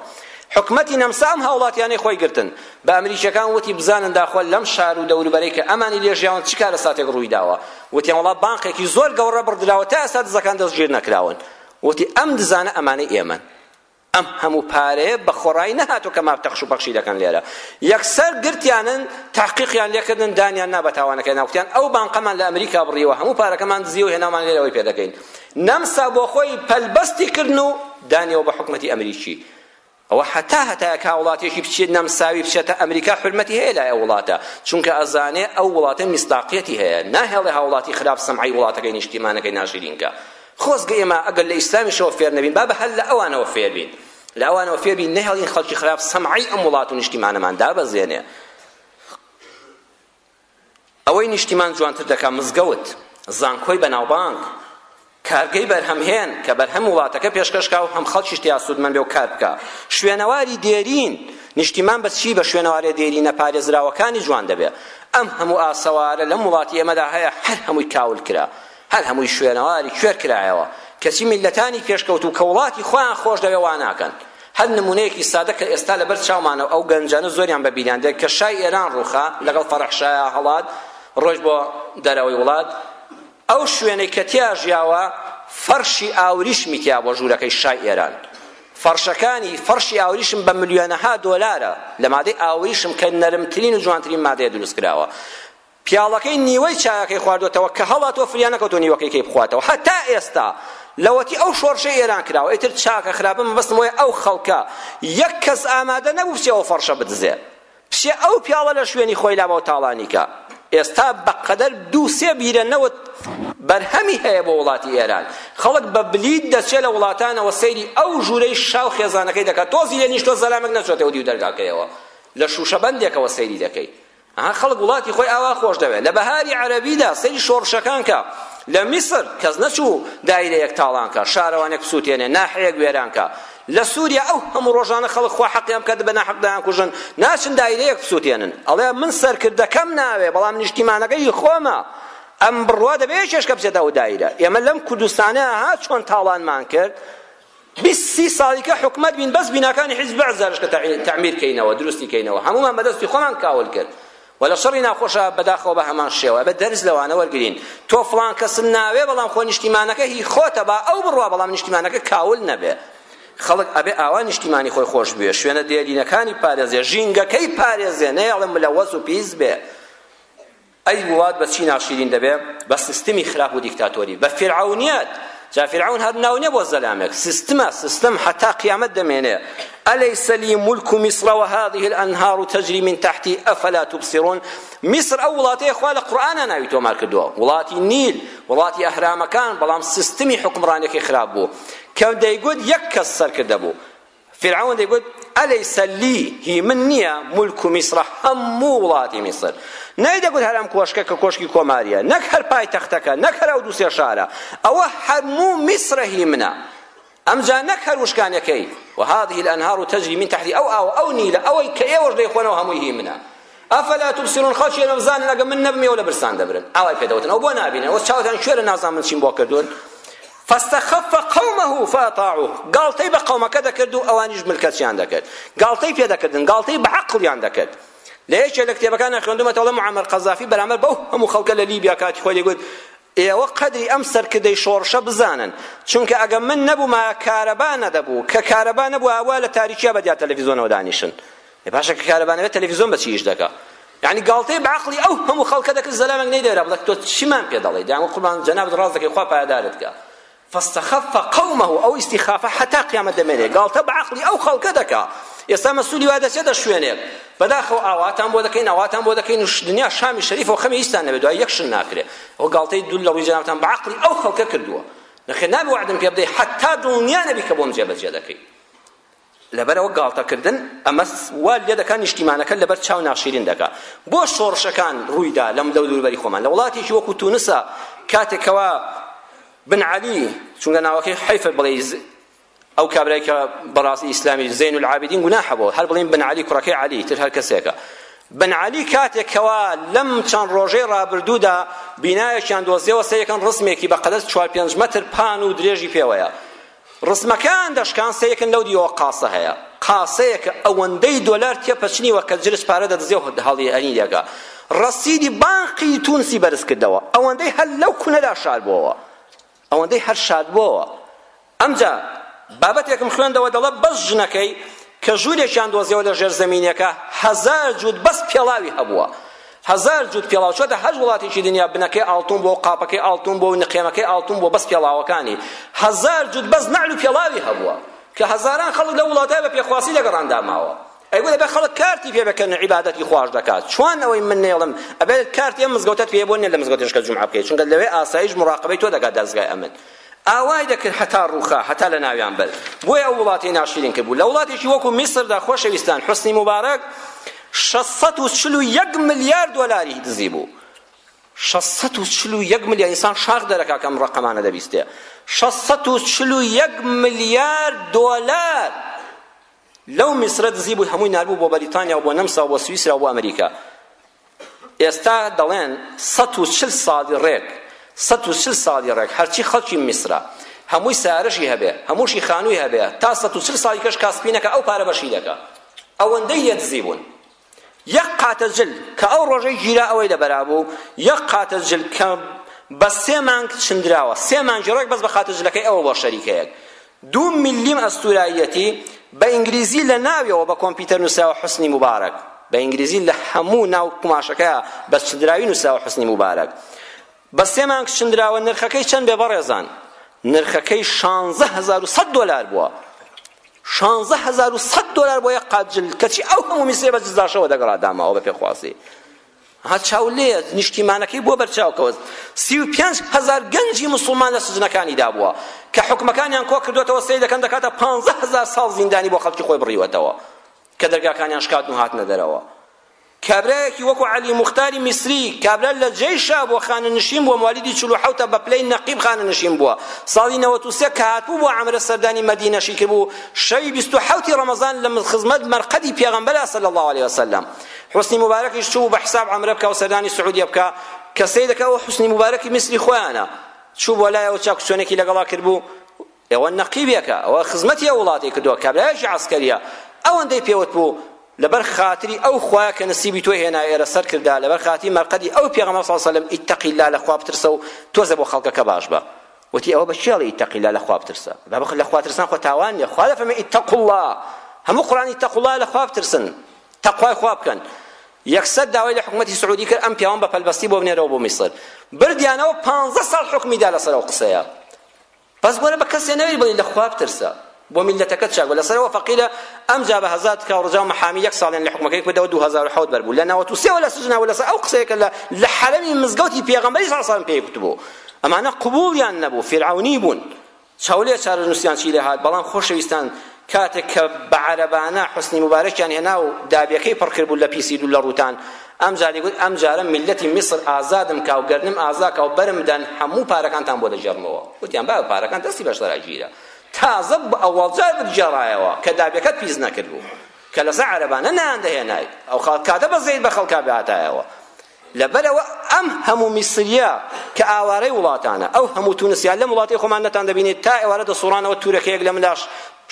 حکومەتی نەمسا ئەم هاوڵاتیانەی خۆی گرتن بە ئەمریکیەکان وتی بزانن داخۆ لەم شار و دەوروبەرەی کە ئەمانی لێژیاون چ کارەساتێک ڕووی داوە وتیان وڵا بانقێکی زۆر گەورە بڕدراوە تا ئێستا دزەکان دەستگیر نەکراون وتی ئەم دزانە ئەمانەی ئێمەن ئەم هەموو پارەیە بە خۆڕایی نەهاتوە کە ماف تەخش و پەخشی دەکەن لێرە یەکسەر گرتیانن تحقیقیان لێکردن دانیان نا بە تاوانەکەی ناوتیان ئەو بانقەمان لە ئەمریکا بڕیوە هەموو پارەکەمان دزیوە هێنامان لێرەوەی پێ دەکەین نەمسا بۆ خۆی پەلبەستی کردن و دانیەوە بە حکومەتی ئەمریکی ئەوە هەتا هەتایە کا وڵاتێکی بچێت نەمساوی بچێتە ئەمریکا حرمەتی هەیە لای ئەو وڵاتە چونکە ئەزانێ ئەو وڵاتە میستاقیەتی هەیە ناهێڵێ هاوڵاتی خراپ سەمعی وڵاتەکەی نیشتیمانەکەی ناشرینکە خۆزگە ئێمە ئەگەر لە ئیسلامیشەوە فێر نەبین با بە هەر لە ئەوانەوە فێر بین لە ئەوانەوە فێر بین نەهێڵین خەڵکی خراپ سەمعەی ئەم وڵات و نیشتیمانەمان دابەزێنێ ئەوەی نیشتیمان جوانتر دەکا مزگەوت زانکۆی بەناوبانگ کارگەی بەرهەمهێن کە بەرهەم وڵاتەکە پێشکەشکا و هەم خەڵکیش تیا سوودمەند بێ و کار بکا شوێنەواری دێرین نیشتیمان بە چی بە شوێنەوارە دێرینە پارێزراوەکانی جوان دەبێ ئەم هەموو ئاسەوارە لەم وڵاتی ئێمەدا هەیە هەر هەمووی کاول کرا هەر هەمووی شوێنەواری کوێر کرایەوە کەچی میللەتانی پێشکەوتوو کە وڵاتی خۆیان خۆش دەوێ وا ناکەن هەر نمونەیەکی سادە کە ئێستا لەبەر چاومانەو ئەو گەنجانە زۆریان بە بیریان دێت کە شای ئێران ڕووخا لەگەڵ فەرەح شایا هەڵات ڕۆیشت بۆ دەرەوەی وڵات ئەو شوێنەی کە تیا ژیاوە فەرشی ئاوریشمی تیا بۆ ژوورەکەی شای ئێران فەرشەکانی فەرشی ئاوریشم بە ملیۆنەها دۆلارە لە مادەی ئاوریشم کە نەرمترین و جوانترین مادەیە دروست کراوە پیاڵەکەی نیوەی چایەکەی خواردۆتەوە کە هەڵاتوە فریا نەکەوتو نیوەکەی کەی بخواتەوە هەتا ئێستا لەوەتی ئەو شۆڕشەی ئێران کراوە ئیتر چاکە خراپە مەبەستم وایە ئەو خەڵکە یەک کەس ئامادە نەبوو بچێ ئەو فەڕشە بدزێ بچێ ئەو پیاڵە لە شوێنی خۆی لابەوە تاڵانیکە ئێستا بەقەدەر دوو سێ بیرە نەوت بەرهەمی هەیە بۆ وڵاتی ئێران خەڵک بە بلیت دەچێت لە وڵاتانەوە سەیری ئەو ژوورەی شاو خێزانەکەی دەکات تۆزی لێ نیشتۆ زەلامێک نەچۆتەوە دیو دەرگاکەیەوە لە شوشەبەندێکەوە سەیری دەکەیت ئەها خەڵک وڵاتی خۆی ئاوا خۆش دەوێت لە بەهاری عەرەبیدا سەیری شۆڕشەکان کە لە میسر کەس نەچوو دایرەیەک تاڵان کە شارەوانێک بسووتێنێ ناحەیەک وێران کە لە سووریا ئەو هەموو ڕۆژانە خەڵک خوا حەقیان بکات بە ناحەق دایانکوژن ناچن دایرەیەک بسووتێنن ئەڵێ من سەرکردەکەم ناوێ بەڵام نیشتیمانەکەی خۆمە ئەم بڕوا دەبێت کێشکە بچێتە ئەو دایرە ئێمە لەم کوردستانە ها چۆن تاڵانمان کرد بیست سی ساڵیکە حکومەت بین بەس بیناکانی حیزب بەعس زارشکە تعمیر کەینەوە دروستی کەینەوە هەمومان بەدەستی خۆمان کاول کرد ولا شەڕی ناخۆشە بەداخەوە بە هەمان شێوە بە دەرس لەوانە وەرگرین تۆ فڵان کەسم ناوێ بەڵام خۆ نیشتیمانەکە هی خۆتە با ئەو بڕوا بەڵام نیشتیمانەکە کاول نەبێ خەڵک ئەبێ ئاوا نیشتیمانی خۆی خۆش بوێ شوێنە دێرینەکانی پارێزێ ژینگەکەی پارێزێ نەیەڵێ ملەوەس و پیس بێ ئەی وڵات بە چی ناشیرین دەبێ بە سیستمی خراپ و دیکتاتۆری بە فیرعەونیەت جا فیرعەون هەر ناو نیە بۆ زەلامێک سیستمە سیستم حتا قیامەت دەمێنێ ئەلیس لی ملک مصر و هذه الانهار تجری من تحتی افلا تبصرون مصر ئەو وڵاتەیە خوا لە قورئانا ناوی تۆمار کردووە وڵاتی نیل وڵاتی ئەهرامەکان بەڵام سیستمی حکمڕانیەکەی خراپ بوو کە دەیگوت یەک کەس سەرکردە بوو فیرعەون دەیگوت ئەلیس لی هی من نییە مولک میسڕ هەموو وڵاتی میسر نەیدەگوت هەر ئەم کۆشکە کە کۆشکی کۆمارییە نەک هەر پایتەختەکە نەک هەر ئەو دوو سێ شارە ئەوە هەموو میسرە هی منە ئەمجا نەک هەر وشکانەکەی وهذه الانهار تجري من تحتی ئەو ئاو ئەو نیلە ئەوەی کە ئێوەش دەیخۆنەوە هەمووی هی منە ئەفەلا توبسیرون خەڵکی ئێرە بزانن ئەگە من نەبم ئێوە لە برسان دەبرن ئاوای پێ دەوتن ئەو بۆ نابینن ئەو چاوتان کوێرە نازان من چیم بۆ کردوون فاستخف قومه فاطاعوه گاڵتەی بە قەومەکە دەکرد و ئەوانیش ملکەچیان دەکرد گاڵتەی پێ دەکردن گاڵتەی بە عەقڵیان دەکرد لە یەکێ لە کتێبەکانە خوێندومەتەوە معمر قەزافی بەرامبەر بەو هەموو خەڵکە لە لیبیا کاتی خۆی دەگوت ئێوە قەدری ئەم سەرکردەی شۆڕشە بزانن چونکە ئەگە من نەبوومە کارەبا نەدەبوو کە کارەبا نەبوو ئاوا لە تاریکیا بە دیا تەلەڤیزۆنەوە دانیشن ئێ باشە کە کارەبا نەبێت تەلەفیزۆن بە چی ئیش دەکا یعنی گاڵتەی بە عەقڵی ئەو هەموو خەڵکە دەکرد زەلامێک نەیدەرا بڵێ تۆ چیمان پێ دەڵێی دەیان قوربان جەنابت ڕاست دەکەی خوا پایەدارت کا فاستخف قومه ئەو استخافە حتا قیامەت دەمێنێ گاڵتە بە عەقڵی ئەو خەڵکە دەکا ئێستا مەسولی وا دەچێتە شوێنێک بەداخەوە ئاواتان بۆ دەکەین ئاواتان بۆ دەکەین و دنیا شامی شەریف و خەمی هیچتان نەبێت دوای یەکشن ناکرێ ئەو گاڵتەی دوول لە ڕووی جەنابتان بە عەقڵی ئەو خەڵکە کردووە نەخێ نابێ وعدم پێ بدەی حتا دڵنیا نەبی کە بۆم جێبەجێ دەکەی لەبەرئەوە گاڵتە کردن ئەمە وا لێدەکا نیشتیمانەکە لەبەر چاو ناشیرین دەکا بۆ شۆڕشەکان ڕوویدا لەم لەو دووربەری خۆمان لە وڵاتێکی وەکو تونسا کاتێک کەوا بن علی چونکە ناوەکەی حیفە بڵێ ئەو کابرای کە بەڕاستی ئیسلامی زین العابدین گوناحە بۆ هەر بڵێن بن علی کوڕەکەی علی تر هەر کەسێکە بن علی کاتێک کەوا لەم چەند ڕۆژەی ڕابردوودا بینایەکیان دۆزیەوە سەیەکەن ڕسمێکی بەقەدەر چوار پێنج مەتر پان و درێژی پێوەیە ڕسمەکان دەشکان سەیەکن لەو دیوە قاسە هەیە قاسەیەکە ئەوەندەی دۆلار تێپەچنی وە کە جرج پارە دەدزێ و هەڵی ئەنی لێگا ڕەسیدی بانقی تونسی بەرز کردەوە ئەوەندەی هەر لەو کونەدا شار بۆوە ئەوەندەی هەر شار بۆوە ئەمجا بابەتێکم خوێندەوە دەڵە بەس ژنەکەی کە ژوورێکیان دۆزیەوە لە ژێر زەمینەکە هەزار جووت بەس پێڵاوی هەبووە هەزار جووت پێڵاو چۆتە هەر وڵاتێکی دنیا بنەکەی ئاڵتون بۆ و قاپەکەی ئاڵتون بۆ و نقێمەکەی ئاڵتون بۆ بەس پێڵاوەکانی هەزار جووت بەس نەعل و پێڵاوی هەبووە کە هەزاران خەڵک لە وڵاتای بە پێخواسی لەگەڕان داماوە ئەیگو دەبێت خەڵک کارتی پێ بکەن و عیبادەتی خواش دەکات چۆن ئەوەی من نێڵم ئەبێت کارتی ئەم مزگەوتەت پێ بۆ نیە لە مزگەوتێشکە جومعە بکەیت چونکە لەوێ ئاسایش مراقبەی تۆ دەکات دەزگای ئەمن ئاوای دەکرد هەتا ڕووخا هەتا لە ناویان بەرد بۆیە ئەو وڵاتی ناشیرین کردبوو لە وڵاتێکی وەکو میسردا خۆشەویستان حسنی مبارەک شەش سەد و چل و یەک ملیار دۆلاری دزی بوو شەش سەد و چل و یەک ملیار ئینسان شاخ دەرەکا کەم ڕەقەمانە دەبیستێ شەش سەد و چل و یەک ملیار دۆلار لەو میسرە دزی بووی هەمووی ناربوو بۆ بەریتانیا و بۆ نەمسا و بۆ سویسرا و بۆ ئەمریکا ئێستا دەڵێن سەد و چل ساڵی ڕێک سەد و چل ساڵی ڕێک هەرچی خەڵکی میسرە هەمووی سارەشی هەبێ هەمووشی خانووی هەبێ تا سەد و چل ساڵی کەش کاسپینەکە ئەو پارە بەشی دەکا ئەوەندەی لێ دزی بوون یەک قاتە جل کە ئەو ڕۆژەی گیرا ئەوەی لە بەرابوو یەک قاتە جل کە بە سێ مانگ چندراوە سێ مانگی ڕێک بەس بە خاتە جلەکەی ئەوە بۆ شەریکەیەک دوو ملیم ئەستوراییەتی بە ئینگلیزی لە ناویەوە بە کۆمپیوتەر نووسراوە حسنی مبارەک بە ئینگلیزی لە هەموو ناو قوماشەکەیە بە چدراوی نووسراوە حسنی مبارەک بە سێ مانگ چندراوە نرخەکەی چەند بێ بەڕێزان نرخەکەی شانزە هەزار و سەد دۆلار بووە شانزە هەزار و سەد دۆلار بۆ یەک قات جل کەچی ئەو هەموو میسرێ بە جزاشەوە دەگەڕا داماوە بە پێخوازی ها چاو لێ نیشتیمانەکەی بۆ بەرچاوکەوە سی و پێنج هەزار گەنجی مسلمان لە سجنەکانی دابووە کە حکومەکانیان کۆ کردوێتەوە سەی دەکەن دەکاتە پانزە هەزار ساڵ زیندانی بۆ خەڵکی خۆی بڕیوەتەوە کە دەرگاکانیان شکات و هاتنە دەرەوە کابرایەکی وەکو عەلی موختاری میسری کابرا لە جێی شا بۆ خانەنشین بووە موالیدی چل و حەوتە بە پلەی نەقیب خانەنشین بووە ساڵی نەوەت و سێ کە هاتبوو بۆ عەمرە سەردانی مەدینەشی کردبوو شەوی بیست و حەوتی ڕەمەزان لە خزمەت مەرقەدی پێغەمبەرا صلی الله علیه وسلم حسنی مبارەکیش چوو بە حساب عەمرە بکا و سەردانی سعودیە بکا کە سەیرەکە ئەو حسنی مبارەکی میسری خۆیانە چوو بۆ لایەوە چاکوچۆنێکی لەگەڵا کردبوو ئەوە نەقیبێکە ئەوە خزمەتی ئەو وڵاتی کردووە کابرایەکی عەسکەریە ئەوەندەی پێوت بوو لەبەر خاتری ئەو خوایە کە نسیبی تۆی هێنا ئێرە سەر کردا لەبەر خاتری مەرقەدی ئەو پێغەمبەر صلی الله علیه و سلم اتق الله لە خوا بترسە و تۆزێ بۆ خەڵکەکە باش بە وتی ئەوە بە چی ئەڵێ اتق الله لە خوا بترسە بابخ لە خوا ترسان خۆ تاوان نیە خوا دەفەرمێ اتقوا الله هەموو قورئانی اتقوا الله لە خوا بترسن تەقوای خوا بکەن یەکسەر داوای لە حکومەتی سعودی کرد ئەم پیاوان بە پەلبەستی بۆ بنێرەوە بۆ میسر بردیانەوە پانزە ساڵ حکمی دا لەسەر ئەو قسەیە بەس بۆنە بە کەسێ نەوێت بڵێ لە خوا بترسە بۆ میلەتەکەت چاک بە لەسەرەوە فەقیرە ئەمجا بە هەزار تکا و ڕجا و محامی یەک ساڵیان لە حکومەکەی کردەوە 2007 بەربوو لە 93 وە لە سجنا و لەسەر ئەو قسەیەکە لە لە حەرەمی مزگەوتی پێغەمبەری صلی الله علیه و پێی گوتبوو ئەمانە قبوڵیان نەبوو فرعونی بوون چاولێ چارەنووسیان چی لێ هات بەڵام خۆشەویستان کاتێک کە بە عەرەبانە حوسنی موبارەکیان هێنا و دابیەکەی پڕ کرد بوو لە پیسی و لە ڕووتان ئەمجا دەیگوت ئەمجارە میللەتی میسر ئازادم کا و گەردنم ئازا کا و بەرم دەن هەموو پارەکانتان بۆ دەگێڕمەوە وتیان بابە پارەکان دەستی بەشدارا گیرە تازە بە ئەوەڵجار بتگێڕایەوە کە دابیەکەت پیس نەکردبوو کە لەسەر عەرەبانە نایان دەهێنای ئەو کاتە بەزەید بە خەڵکا بهاتایەوە لەبەرئەوە ئەم هەموو میسریە کە ئاوارەی وڵاتانە ئەو هەموو تونسیا لەم وڵاتی خۆمان نەتان دەبینێت تا ئێوارە دەسوڕانەوە تورەکەیەک لە ملاش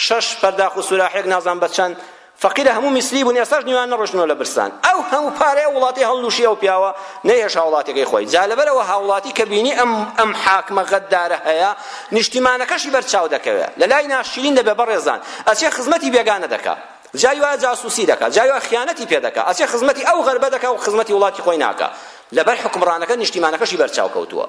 شەش پەرداخ و سوراحێک نازان بە چەند فەقیرە هەموو میسری بوون ئێستاش نیوان نەڕۆشتنەوە لە برسان ئەو هەموو پارەیە وڵاتی هەڵلوشی ئەو پیاوە نەیهێش هاوڵاتەکەی خۆی جا لەبەرەوە هاوڵاتی کە بینی ئەم ئەم حاکمە غەددارە هەیە نیشتیمانەکەشی بەرچاو دەکەوێت لە لای ناشرین دەبێ بەڕێزان ئەچێ خزمەتی بێگانە دەکا جاری وایە جاسوسی دەکا جاری وایە خیانەتی پێ دەکا ئەچێ خزمەتی ئەو غەربە دەکا و خزمەتی وڵاتی خۆی ناکا لەبەر حکمڕانەکە نیشتیمانەکەشی بەرچاو کەوتووە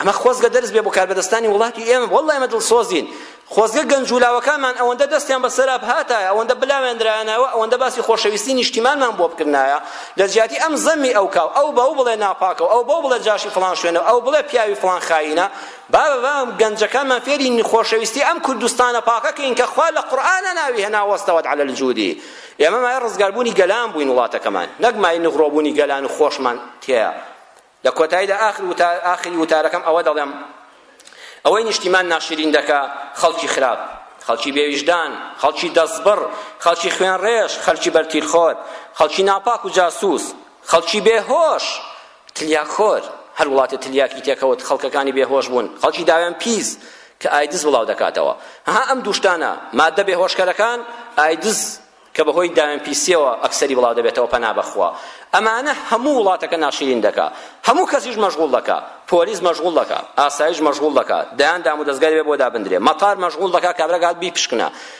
ئەمە خۆزگە دەرس بێ بۆ کاربەدەستانی وڵاتی ئێمە والله ئێمە دڵسۆزین خۆزگە گەنج و لاوەکانمان ئەوەندە دەستیان بە سەراب هاتایە ئەوەندە بلاوێنرایانەوە ئەوەندە باسی خۆشەویستی نیشتیمانمان بۆ بکردایە لە جیاتی ئەم زەمی ئەو کاو ئەو بەو بڵێ ناپاکە و ئەو بەو بڵێ جاشی فڵان شوێنە ئەو بڵێ پیاوی فڵان خاینە بابە با گەنجەکانمان فێری خۆشەویستی ئەم کوردستانە پاکە کەین کە خوا لە قورئانا ناوی هێنا واستوت علی الجود ئێمە مایە ڕزگاربوونی گەلان بووین وڵاتەکەمان نەک مایە نغرۆبوونی گەلان و خۆشمان تێیە لە کۆتاییدا ئاخر وتار ئاخری وتارەکەم ئەوە دەڵێم ئەوەی نیشتیمان ناشرین دەکا خەڵکی خراپ خەڵکی بێویژدان خەڵکی دەستبڕ خەڵکی خوێنڕێژ خەڵکی بەرتیلخۆر خەڵکی ناپاک و جاسوس خەڵکی بێهۆش تلیاکخۆر، هەر وڵاتێ تلیاکی تێکەوت خەڵکەکانی بێهۆش بوون، خەڵکی داوێن پیس کە ئایدز بڵاو دەکاتەوە. هەها ئەم دوو شتانە، ماددە بێهۆشکەرەکان، ئایدز کە بە هۆی داوێن پیسیەوە ئەکسەری بڵاو دەبێتەوە پەنا بە خوا. ئەمانە هەموو وڵاتەکە ناشیرین دەکا. هەموو کەسیش مەشغوڵ دەکا. پۆلیس مەشغوڵ دەکا. ئاسایش مەشغوڵ دەکا. دەیان دامودەزگای دەبێ بۆ دابندرێ. مەتار مەشغوڵ دەکا کابرا گات بیپشکنە.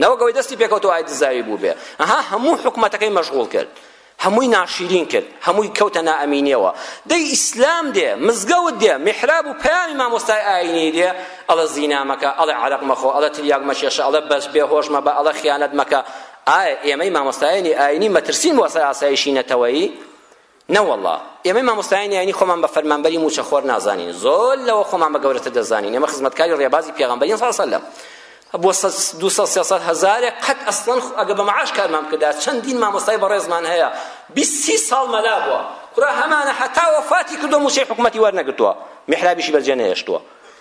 نەوەک ئەوەی دەستی پێکەوتەوە ئای دزاوی بووبێ ئەها هەموو حکومەتەکەی مەشغوڵ کرد هەمووی ناشیرین کرد هەمووی کەوتە نائەمینیەوە دەی ئیسلام دێ مزگەوت دێ میحراب و پەیامی مامۆستای ئاینی دێ ئەڵە زینا مەکە ئەڵە عەرەق مەخۆ ئەڵە تلیاک مەکێشە ئەڵە بەس بێ هۆش مەبە ئەڵە خیانەت مەکە ئایا ئێمەی مامۆستایانی ئاینی مەترسین بۆ سەر ئاسایشی نەتەوەیی نەوەڵا ئێمەی مامۆستایانی ئاینی خۆمان بە فەرمانبەری موچە خۆر نازانین زۆر لەوە خۆمان بە گەورەتر دەزانین ئێمە خزمەتکاری ڕێبازی پێغەمبەرین صلی الله علیه وسلم بۆ دوو سەد سێ سەد هەزارێک قەت ئەسڵەن ئەگە بە معاش کارمان بکردا چەندین مامۆستای بەڕێزمان هەیە بیست سی ساڵ مەلا بووە کورە هەمانە هەتا وەفاتی کردو مووچەی حکومەتی وەرنەگرتووە میحرابیشی بەجێ نەهێشتووە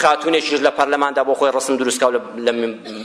خاتونێکیش لە پەرلەماندا بۆ خۆی ڕسم دروست کاو لە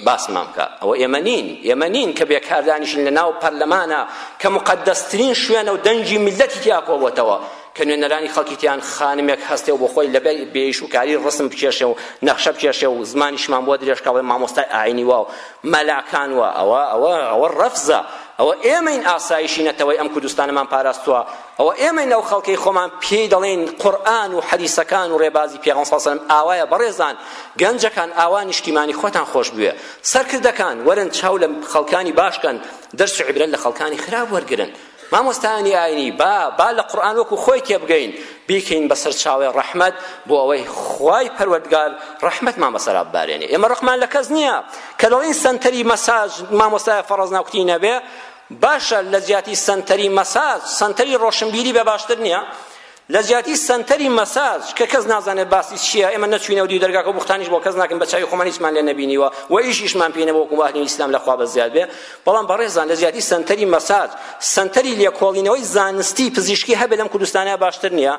باسمان بکە ئەوە ئێمە نین ئێمە نین کە بێکاردانیشین لە ناو پەرلەمانە کە مقدسترین شوێنە و دەنگی میلەتی تیا کۆبووتەوە کە نوێنەرانی خەڵکی تیان خانمێک هەستێ و بۆ خۆی لە بێیش و کاری ڕسم بکێشێ و نەخشە بکێشێ و زمانیشمان بۆ درێژکەڵێ مامۆستای ئاینی وا و مەلاکان وا ئەوە ئەوە ئەوە ڕەفزە ئەوە ئێمەین ئاسایشی نەتەوەی ئەم کوردستانەمان پاراستووە ئەوە ئێمەین ئەو خەڵکەی خۆمان پێی دەڵێین قورئان و حەدیسەکان و ڕێبازی پێغەمبەر صلی الله علیه و سلم ئاوایە بەڕێزان گەنجەکان ئاوا نیشتیمانی خۆتان خۆش بوێ سەرکردەکان وەرن چاو لە خەڵکانی باشکەن دەرس و عیبرەت لە خەڵکانی خراپ وەرگرن مامۆستایانی ئاینی با با لە قورئان وەکو خۆی تێبگەین بیکەین بەسەر چاوی ڕەحمەت بۆ ئەوەی خوای پەروەردگار ڕەحمەتمان بەسەرا ببارێنێ ئێمە ڕقمان لە کەس نییە کە دەڵێن سەنتەری مەساج مامۆستای فەڕەز ناوکتی نەبێ باشە لە جیاتی سەنتەری مەساج سەنتەری ڕۆشنبیری بە باشتر نییە لە جیاتی سەنتەری مەساج کە کەس نازانێت باسی چییە ئێمە نەچوینەوە دیو دەرگاکە بوختانیش بۆ کەس ناکەین بە چاوی خۆمان هیچمان لێ نەبینیوە و ئیشیشمان پێ نەبوو وەکو ئەهلی ئیسلام لە خوا بە زیاد بێ بەڵام بەڕێزان لە جیاتی سەنتەری مەساج سەنتەری لێکۆڵینەوەی زانستی پزیشکی هەبێ لەم کوردستانە باشتر نییە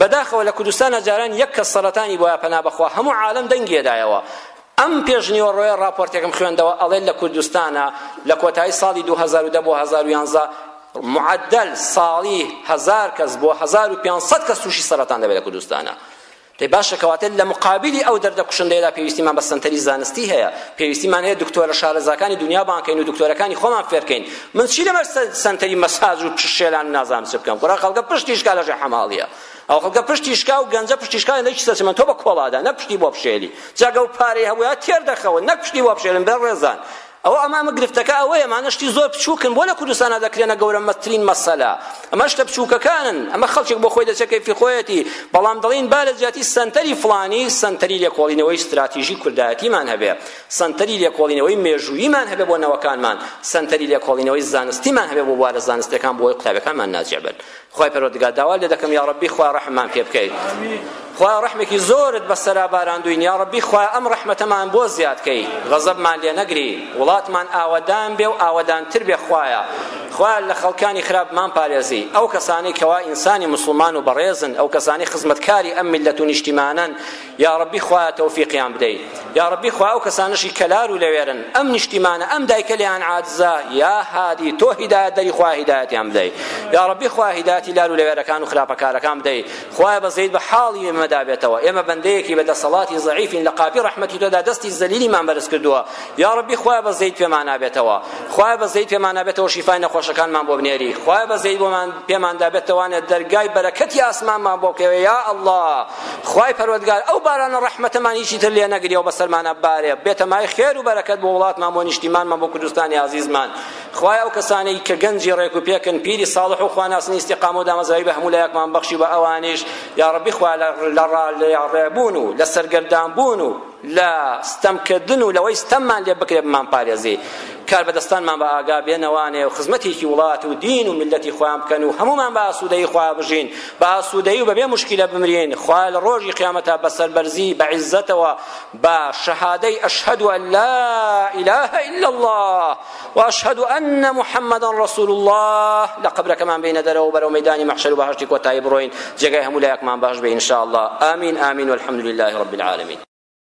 بەداخەوە لە کوردستانە جاران یەک کەس سەرەتانی بۆە پەنا بەخوا هەموو عالم دەنگێدایەوە ئەم پێشنیوەڕۆیە ڕاپۆرتێکم خوێندەوە ئەڵێت لە کوردستانا لە کۆتایی ساڵی دوو هەزار و دە بۆ هەزار و یانزە معدل ساڵی هەزار کەس بۆ هەزار و پێنج سەد کەس تووشی سەرەتان دەبێت لە کوردستانا تێ باشە کەواتە لە مقابلی ئەو دەردە کوشندەیەدا پێویستیمان بە سەنتەری زانستی هەیە پێویستیمان هەیە دکتۆرە شارەزاکانی دنیا بانکەین و دکتۆرەکانی خۆمان فێرکەین من چی لەمەر سەنتەری مەساج و شێلان نازانم چ بکەم کوڕە خەڵکە پشتیش کا لەژێ حەماڵییە ئەو خەڵکە پشتی شکا و گەنجە پشتی شکایان لەیکی سەرسمن تۆ بە کۆڵادا نەک پشتی بۆ بشێلی جاگە و پارەی هەبووە تێر دەخەوە نەک پشتی بۆ بشێلن بێ ڕێزان ئەو ئەمامە گرفتەکە ئەوەیە مانە شتی زۆر بچووکن بۆ لە کوردستانە دەکرێنە گەورە مەترین مەسەلە ئەمە شتە بچووکەکانن ئەمە خەڵکێک بۆ خۆی دەچێت کەیفی خۆیەتی بەڵام دەڵین با لە جیاتی سەنتەری فڵانی سەنتەری لێکۆڵینەوەی ستراتیژی کوردایەتیمان هەبێ سەنتەری لێکۆڵینەوەی مێژووییمان هەبێ بۆ نەوەکانمان سەنتەری لێکۆڵینەوەی زانستیمان هەبێ بۆ بوارە زانستەکان بۆ قوتابەکانمان ناجێبن خوای پەروەردگار داوات لێ دەکەم یاڕەبی خوا ڕەحممان پێ بکەیت خوای ڕەحمێکی زۆرت بەسەرا باراندوین یاڕەبی خوای ئەم ڕەحمەتەمان بۆ زیاد کەی غەزەبمان لێ نەگری وڵاتمان ئاوەدان بێ و ئاوەدانتر بێ خوایە خوای لە خەڵکانی خراپمان پارێزی ئەو کەسانەی کەوا ئینسانی مسلمان و بەڕێزن ئەو کەسانی خزمەتکاری ئەم میللەت و نیشتیمانەن یاڕەبی خوایە تەوفیقیان بدەی یاڕەبی خوا ئەو کەسانەشی کەلار و لەوێرن ئەم نیشتیمانە ئەم دایکە لێیان عاجزە یا هادی تۆ هیدایەت دەری خوا هیدایەتیان بدەی یاڕەبی خوا هیدایەتی لار و لەوێرەکان و خراپەکارەکان بدەی خوایە بەزەیت بە حاڵی ئێمەدا بێتەوە ئێمە بەندەیەکی بە دەسەڵاتی زەعیفین لە قاپی ڕەحمەتی تۆدا دەستی زەلیلیمان بەرز کردووە یاڕەبی خوایە بەزەیت پێمان نابێتەوە خوایە بەزەیت پێمان نابێتەوە شیفای نەخۆشەکانمان بۆ بنێری خوایە بەزەیت بۆمان پێماندا بێتەوانێت دەرگای بەرەکەتی ئاسمانمان بۆ بکەوێ یا ئەڵڵا خوای پەروەردگار ئەو بارانە ڕەحمەتەمان هیچی تر لێ نەگری و بەسەرمانە بارێ بێتە مای خێر و بەرەکەت بۆ وڵاتمان بۆ نیشتیمانمان بۆ کوردستانی عزیزمان خوای ئەو کەسانەی کە گەنجی ڕێک و پێکن پیری صالح و خواناسنی استقامە و دامەزرایی بە هەموو لایەکمان بەخشی بە ئەوانیش یا ربی خوا لە ڕێبوون و لە سەرگەردان بوون و لە ستەمکردن و لەوەی ستەممان لێ بکرێت بمانپارێزی کاربەدەستانمان بە ئاگا بێنە وانێ و خزمەتێکی وڵات و دین و میللەتی خۆیان بکەن و هەموومان بە ئاسوودەیی خوا بژین بە ئاسوودەیی و بەبێ مشکیلە بمرین خوا لە ڕۆژی قیامەتا بە سەربەرزی بە عیزەتەوە بە شەهادەی ئەشهەد ئەن لا ئیلاهە ئیلا الله و ئەشهەد ئەن محەممەدا ڕەسول الله لە قەبرەکەمان بینە دەرەوە بەرەو مەیدانی مەحشەر و بەهەشتی کۆتایی بڕۆین جێگای هەموو لایەکمان بەهەش بێ ئینشاء الله آمین آمین والحمد لله رب العالمین